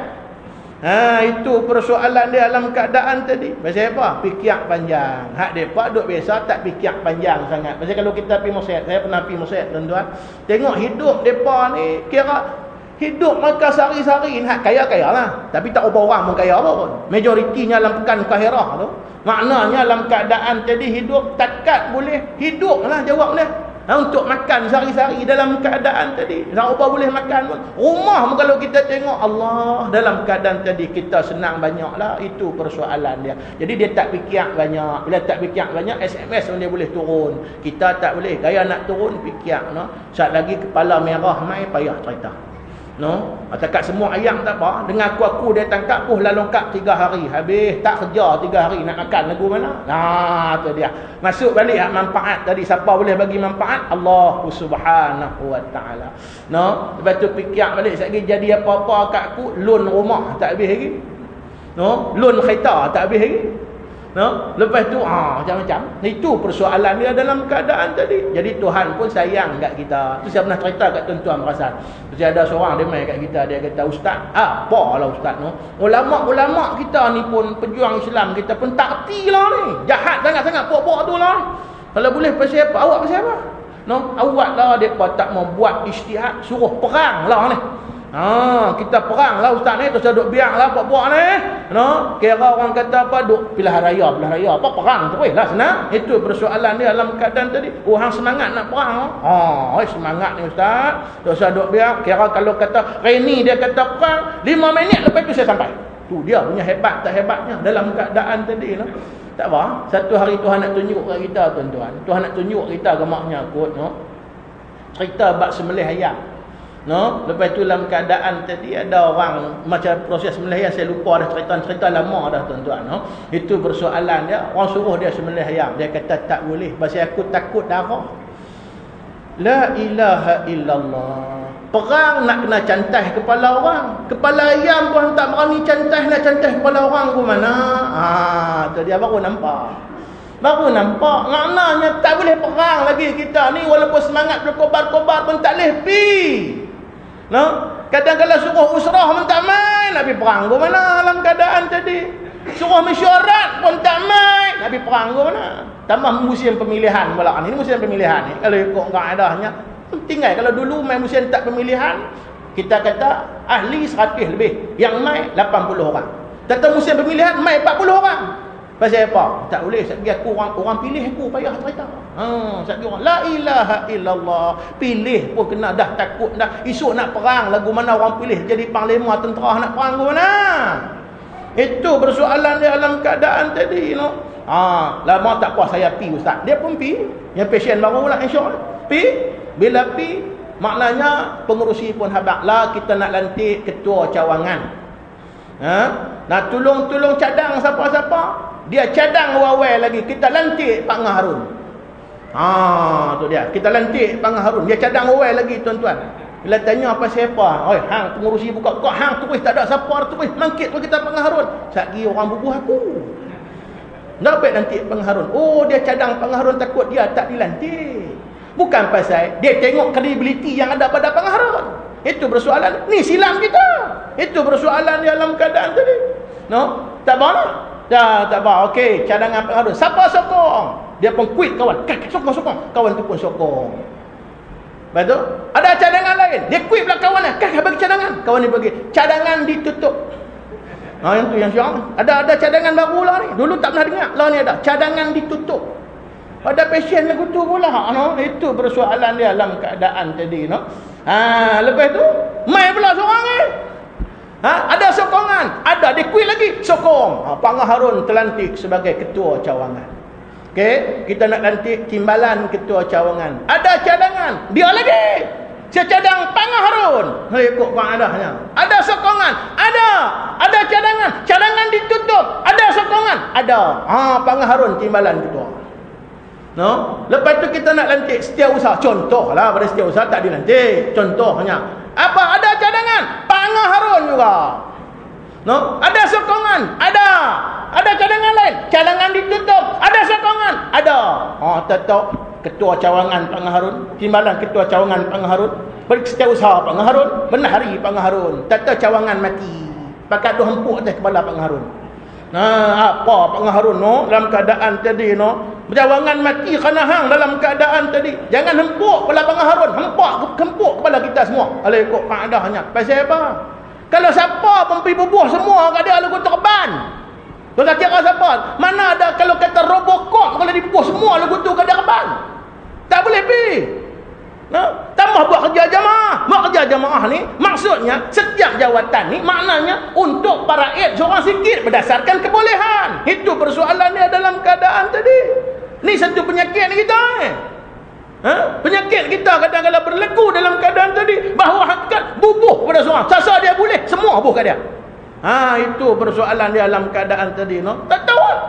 Ha, itu persoalan dia dalam keadaan tadi. Pasal apa? Fikir panjang. Hak depa duk biasa tak fikir panjang sangat. Pasal kalau kita pergi Mesir, saya pernah pergi Mesir tuan-tuan. Tengok hidup depa ni kira hidup mereka sehari-hari hak kaya-kaya lah. Tapi tak apa orang pun kaya pun. Majoritinya dalam pekan Kahirah tu. Maknanya dalam keadaan tadi hidup takat boleh hidup lah jawab dia. Ha, untuk makan sehari-hari dalam keadaan tadi. Siapa boleh makan pun. Rumah pun kalau kita tengok Allah dalam keadaan tadi kita senang banyaklah itu persoalan dia. Jadi dia tak fikir banyak. Bila tak fikir banyak SMS pun dia boleh turun. Kita tak boleh. Gaya nak turun fikir no. Saat lagi kepala merah mai payah cerita. No, atakat semua ayam tak apa. Dengan aku-aku dia tangkap pun lengkap tiga hari. Habis tak kerja tiga hari nak makan lagu mana? Nah, tu dia. Masuk balik hak manfaat tadi. Siapa boleh bagi manfaat? Allah subhanahu wa ta'ala. No, lepas tu fikir balik. Sekali jadi apa-apa kat aku, loan rumah tak habis lagi. No, loan kereta tak habis lagi. No? Lepas tu ah macam-macam. Itu persoalan dia dalam keadaan tadi. Jadi Tuhan pun sayang kat kita. Tu saya pernah cerita kat tuan-tuan perasan. Terus ada seorang dia mai kat kita dia kata ustaz, ah, apalah ustaz no. Ulama-ulama kita ni pun pejuang Islam kita pun tak lah ni. Jahat sangat-sangat puak-puak tu lah. Kalau boleh pasal apa? Awak pasal apa? No, awak lah dia tak mau buat ijtihad suruh perang lah ni. Ha, kita perang lah ustaz ni terus duk biar lah buat-buat ni. No, kira orang kata apa duk pilihan raya, pilihan raya apa perang terus lah senang. Itu persoalan dia dalam keadaan tadi. Orang semangat nak perang. Ha, oi semangat ni ustaz. Terus duk biar kira kalau kata Reni dia kata perang 5 minit lepas tu saya sampai. Tu dia punya hebat tak hebatnya dalam keadaan tadi lah. Tak apa. Satu hari Tuhan nak tunjuk kat kita tuan-tuan. Tuhan nak tunjuk kita gemaknya kot no. Cerita bab sembelih ayam. No, lepas tu dalam keadaan tadi ada orang macam proses ayam saya lupa dah cerita-cerita lama dah tuan-tuan, no. Itu persoalan dia, orang suruh dia sembelih ayam, dia kata tak boleh pasal aku takut darah. La ilaha illallah. Perang nak kena cantai kepala orang. Kepala ayam pun tak berani cantai nak cantai kepala orang ke mana? Ha, tu dia baru nampak. Baru nampak maknanya tak boleh perang lagi kita ni walaupun semangat berkobar-kobar pun tak boleh pi. No? Kadang-kadang suruh usrah pun tak main. Nabi perang ke mana dalam keadaan tadi? Suruh mesyuarat pun tak main. Nabi perang ke mana? Tambah musim pemilihan pula. Ini musim pemilihan ni. Kalau ikut kaedahnya. Tinggal kalau dulu main musim tak pemilihan. Kita kata ahli 100 lebih. Yang main 80 orang. Datang musim pemilihan main 40 orang. Pasal apa? Tak boleh. Sebab aku orang, orang pilih aku payah cerita. Ha, sebab orang la ilaha illallah. Pilih pun kena dah takut dah. Esok nak perang lagu mana orang pilih jadi panglima tentera nak perang ke mana? Itu persoalan dia dalam keadaan tadi, you know. Ha, lama tak puas saya pi ustaz. Dia pun pi. Yang pasien baru pula insya-Allah. Pi. Bila pi, maknanya pengurusi pun habaq lah kita nak lantik ketua cawangan. Ha? Nak tolong-tolong cadang siapa-siapa? Dia cadang wawai lagi. Kita lantik Pak Ngah Harun. Ha, tu dia. Kita lantik Pak Ngah Harun. Dia cadang wawai lagi tuan-tuan. Bila tanya apa siapa? Oi, hang pengurusi buka kok hang terus tak ada siapa terus mangkit tu kita Pak Ngah Harun. Sagi orang bubuh aku. Kenapa nanti Pak Harun? Oh, dia cadang Pak Ngah Harun takut dia tak dilantik. Bukan pasal dia tengok kredibiliti yang ada pada Pak Ngah Harun. Itu persoalan. Ni silam kita. Itu persoalan dalam keadaan tadi. No? Tak apa Dah tak apa. Okey, cadangan pengaruh. Siapa sokong? Dia pun quit kawan. Sokong sokong. Kawan tu pun sokong. Betul? Ada cadangan lain. Dia quit pula kawan dia. Kak, bagi cadangan. Kawan ni bagi. Cadangan ditutup. Ha, yang tu yang siang. Ada ada cadangan baru lah ni. Dulu tak pernah dengar. Lah ni ada. Cadangan ditutup. Ada pasien lagu tu pula. No? Itu persoalan dia dalam keadaan tadi. No? Ha, lepas tu, mai pula seorang ni. Ha? Ada sokongan. Ada. Dia lagi. Sokong. Ha, Pangah Harun terlantik sebagai ketua cawangan. Okey. Kita nak lantik timbalan ketua cawangan. Ada cadangan. Dia lagi. Secadang pangah harun. Hai ikut kaedahnya. Ada sokongan? Ada. Ada cadangan? Cadangan ditutup. Ada sokongan? Ada. Ha pangah harun timbalan ketua. No? Lepas tu kita nak lantik setiausaha. Contohlah pada setiausaha tak dilantik. Contohnya. Apa? Ada cadangan? Pangah harun juga. No? Ada sokongan? Ada. Ada cadangan lain? Cadangan ditutup. Ada sokongan? Ada. Oh, tetap ketua cawangan Pangaharun, timbalan ketua cawangan Pangaharun, bersetiausaha Pangaharun, menahari Pangaharun, tata cawangan mati. Pakat tu hempuk atas kepala Pangaharun. Nah, apa Pangaharun no dalam keadaan tadi no? Cawangan mati kerana hang dalam keadaan tadi. Jangan hempuk kepala Pangaharun, hempuk hempuk kepala kita semua. Alai kok kaedahnya. Pasal apa? Kalau siapa pun pergi bubuh semua kat dia lagu terban. Kau tak kira siapa? Mana ada kalau kata Robocop kalau dibubuh semua lagu tu kat dia. Tak boleh pergi. Nah, tambah buat kerja jamaah. Buat kerja jamaah ni maksudnya setiap jawatan ni maknanya untuk para rakyat seorang sikit berdasarkan kebolehan. Itu persoalan dia dalam keadaan tadi. Ni satu penyakit kita eh. Ha? Penyakit kita kadang-kadang berlaku dalam keadaan tadi bahawa hakikat bubuh pada seorang. Sasa dia boleh, semua bubuh kat dia. Ha, itu persoalan dia dalam keadaan tadi. No? Tak tahu lah.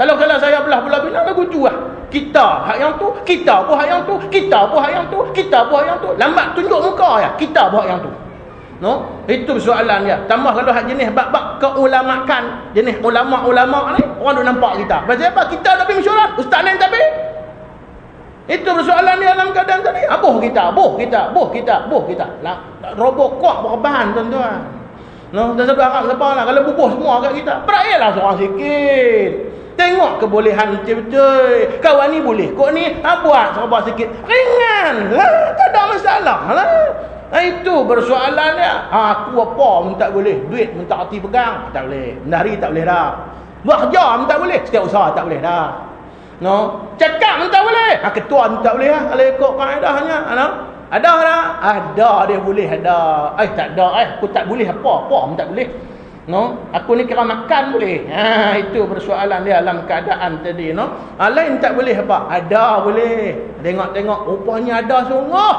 Kalau kalau saya belah-belah bina lagu tu lah. Kita hak yang tu, kita pun hak yang tu, kita pun hak yang tu, kita pun hak yang tu. Lambat tunjuk muka ya, kita pun hak yang tu. No? Itu persoalan dia. Tambah kalau hak jenis bab-bab keulamakan, jenis ulama-ulama ni, orang duk nampak kita. Pasal apa? Kita nak pergi mesyuarat, ustaz ni tak pergi. Itu persoalan dia dalam keadaan tadi. Abuh kita, abuh kita, abuh kita, abuh kita. Lah, robokok berbahan tuan-tuan. No, dan satu harap siapa lah. Kalau bubuh semua kat kita, berakhirlah seorang sikit. Tengok kebolehan betul-betul. Kawan ni boleh. Kok ni, ha, buat serba sikit. Ringan. Ha, tak ada masalah lah. Ha, itu persoalan dia. Ha, aku apa pun tak boleh. Duit pun tak hati pegang. Tak boleh. Menari tak boleh dah. Buat kerja pun tak boleh. Setiap usaha tak boleh dah. No, cakap pun tak boleh. Ha, ketua pun tak boleh. Kalau ikut kaedahnya. No? Ada tak? Ada dia boleh ada. Eh tak ada eh. Aku tak boleh apa. Apa pun tak boleh. No? Aku ni kira makan boleh. *laughs* Ha, itu persoalan dia dalam keadaan tadi. No? Ha, lain tak boleh apa? Ada boleh. Tengok-tengok. Rupanya ada sungguh.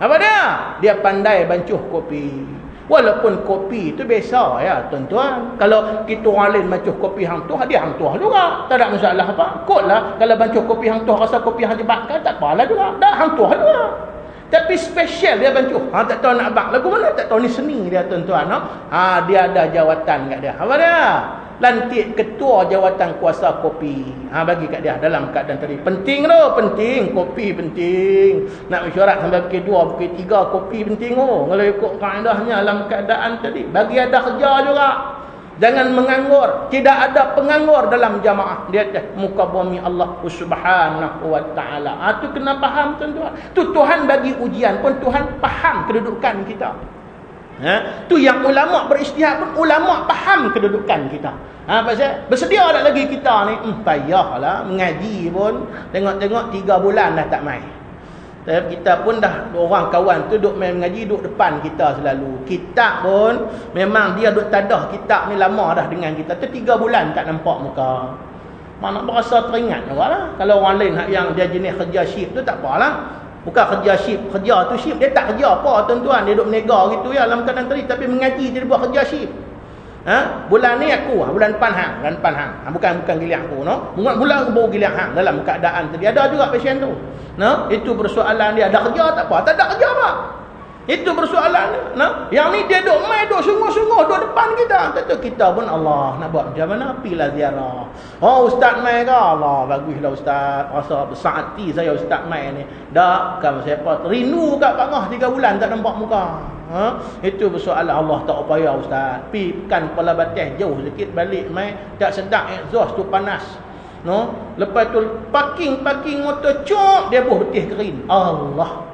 Apa dia? Dia pandai bancuh kopi. Walaupun kopi itu biasa ya tuan-tuan. Kalau kita orang lain bancuh kopi hang tu, dia hang tuah juga. Tak ada masalah apa. Kotlah kalau bancuh kopi hang tuah rasa kopi hang dibakar tak apalah juga. Dah hang tuah juga. Tapi special dia bancuh. Ha tak tahu nak bak lagu mana tak tahu ni seni dia tuan-tuan no. Ha dia ada jawatan kat dia. Apa dia? lantik ketua jawatan kuasa kopi. Ha bagi kat dia dalam keadaan tadi. Penting tu, penting kopi penting. Nak mesyuarat sampai pukul 2, pukul 3 kopi penting oh. Kalau ikut kaedahnya dalam keadaan tadi, bagi ada kerja juga. Jangan menganggur. Tidak ada penganggur dalam jamaah. Lihat dah muka bumi Allah Subhanahu wa taala. Ha kena faham tuan-tuan. Tu Tuhan bagi ujian pun Tuhan faham kedudukan kita. Ha? Tu yang ulama beristihad pun ulama faham kedudukan kita. Ha pasal bersedia tak lagi kita ni? Hmm, payahlah mengaji pun tengok-tengok 3 bulan dah tak mai. Tapi kita pun dah orang kawan tu duk main mengaji duk depan kita selalu. Kitab pun memang dia duk tadah kitab ni lama dah dengan kita. Tu 3 bulan tak nampak muka. Mana berasa teringat juga lah. Kalau orang lain yang dia jenis kerja shift tu tak apalah. Bukan kerja shift. Kerja tu shift. Dia tak kerja apa tuan-tuan. Dia duduk menega gitu ya dalam keadaan tadi. Tapi mengaji dia buat kerja shift. Ha? Bulan ni aku. Bulan depan hang. Bulan depan hang. Ha, bukan bukan giliang aku. No? Bulan, bulan aku baru giliang hang dalam keadaan tadi. Ada juga pasien tu. No? Itu persoalan dia. Ada kerja tak apa. Tak ada kerja apa. Itu persoalan nah? Yang ni dia duk mai duk sungguh-sungguh duk depan kita. Tentu kita pun Allah nak buat macam mana apilah ziarah. Oh ustaz mai ke? Allah baguslah ustaz. Rasa besar hati saya ustaz mai ni. Dak kan siapa rindu kat pangah 3 bulan tak nampak muka. Ha? Itu persoalan Allah tak upaya ustaz. Pi kan kepala batin jauh sikit balik mai tak sedap exhaust tu panas. No? Lepas tu parking-parking motor cok dia buh betih kering. Allah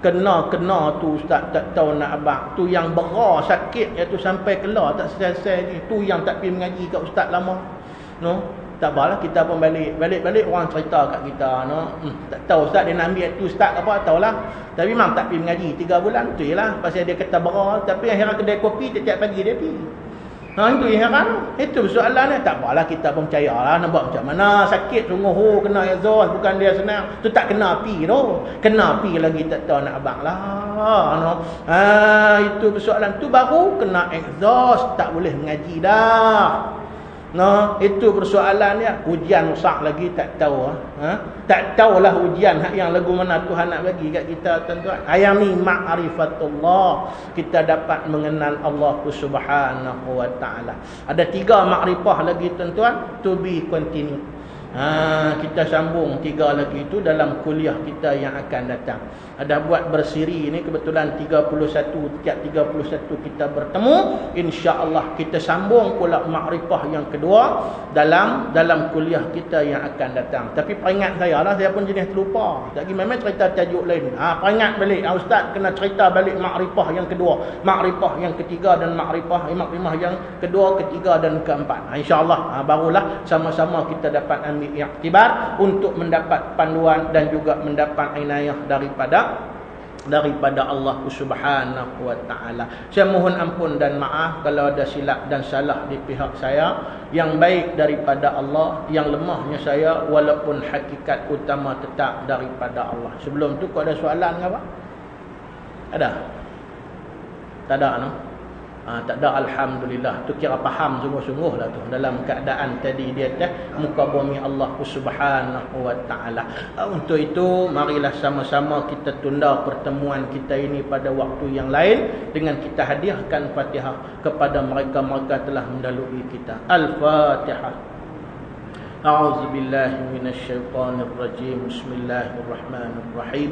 kena-kena tu ustaz tak tahu nak abang tu yang berah sakit iaitu sampai kelar tak selesai ni tu yang tak pergi mengaji kat ustaz lama no tak apalah kita pun balik balik-balik orang cerita kat kita no hmm, tak tahu ustaz dia nak ambil tu ustaz apa tahulah tapi memang tak pergi mengaji 3 bulan tu jelah pasal dia kata berah tapi akhirnya kedai kopi tiap-tiap pagi dia pergi Ha itu yang heran. Itu soalan ni. Tak apalah kita pun percayalah nak buat macam mana. Sakit sungguh oh, kena exhaust bukan dia senang. Tu tak kena api tu. Kena api lagi tak tahu nak abang lah. No. Ha itu persoalan tu baru kena exhaust tak boleh mengaji dah. No, itu persoalan dia. Ujian rosak lagi tak tahu ah. ha? Tak tahulah ujian yang lagu mana Tuhan nak bagi kat kita tuan-tuan. Ayam ni ma'rifatullah. Kita dapat mengenal Allah Subhanahu wa taala. Ada tiga makrifah lagi tuan-tuan to be continued. Ha, kita sambung tiga lagi itu dalam kuliah kita yang akan datang. Ada buat bersiri ini kebetulan 31 tiap 31 kita bertemu, insya-Allah kita sambung pula makrifah yang kedua dalam dalam kuliah kita yang akan datang. Tapi peringat saya lah saya pun jenis terlupa. Lagi memang cerita tajuk lain. Ha peringat balik ha, ustaz kena cerita balik makrifah yang kedua, makrifah yang ketiga dan makrifah makrifah yang kedua, ketiga dan keempat. Ha, insya-Allah ha, barulah sama-sama kita dapat iktibar untuk mendapat panduan dan juga mendapat inayah daripada daripada Allah Subhanahu wa taala. Saya mohon ampun dan maaf kalau ada silap dan salah di pihak saya. Yang baik daripada Allah, yang lemahnya saya walaupun hakikat utama tetap daripada Allah. Sebelum tu kau ada soalan ke apa? Ada? Tak ada no? ha, tak ada Alhamdulillah tu kira faham sungguh-sungguh lah tu dalam keadaan tadi dia atas muka bumi Allah subhanahu wa ta'ala ha, untuk itu marilah sama-sama kita tunda pertemuan kita ini pada waktu yang lain dengan kita hadiahkan fatihah kepada mereka-mereka telah mendalui kita Al-Fatihah أعوذ بالله من الشيطان الرجيم بسم الله الرحمن الرحيم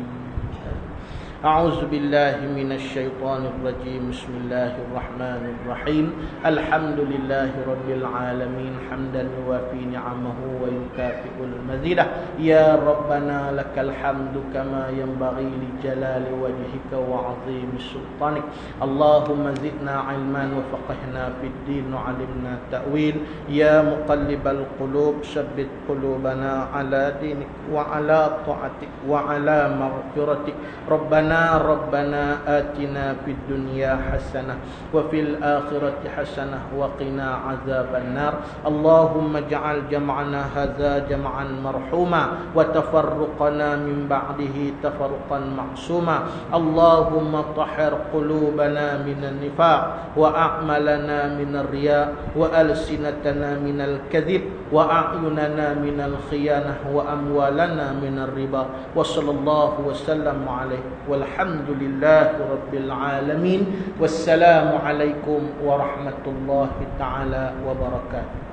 أعوذ بالله من الشيطان الرجيم بسم الله الرحمن الرحيم الحمد لله رب العالمين حمدا يوافي نعمه ويكافئ المزيدة يا ربنا لك الحمد كما ينبغي لجلال وجهك وعظيم سلطانك اللهم زدنا علما وفقهنا في الدين وعلمنا التأويل يا مقلب القلوب ثبت قلوبنا على دينك وعلى طاعتك وعلى مغفرتك ربنا ربنا آتنا في الدنيا حسنة وفي الآخرة حسنة وقنا عذاب النار. اللهم اجعل جمعنا هذا جمعا مرحوما وتفرقنا من بعده تفرقا معصوما. اللهم طهر قلوبنا من النفاق وأعملنا من الرياء وألسنتنا من الكذب وأعيننا من الخيانة وأموالنا من الربا. وصلى الله وسلم عليه. walhamdulillahi rabbil alamin. Wassalamu alaikum warahmatullahi taala wabarakatuh.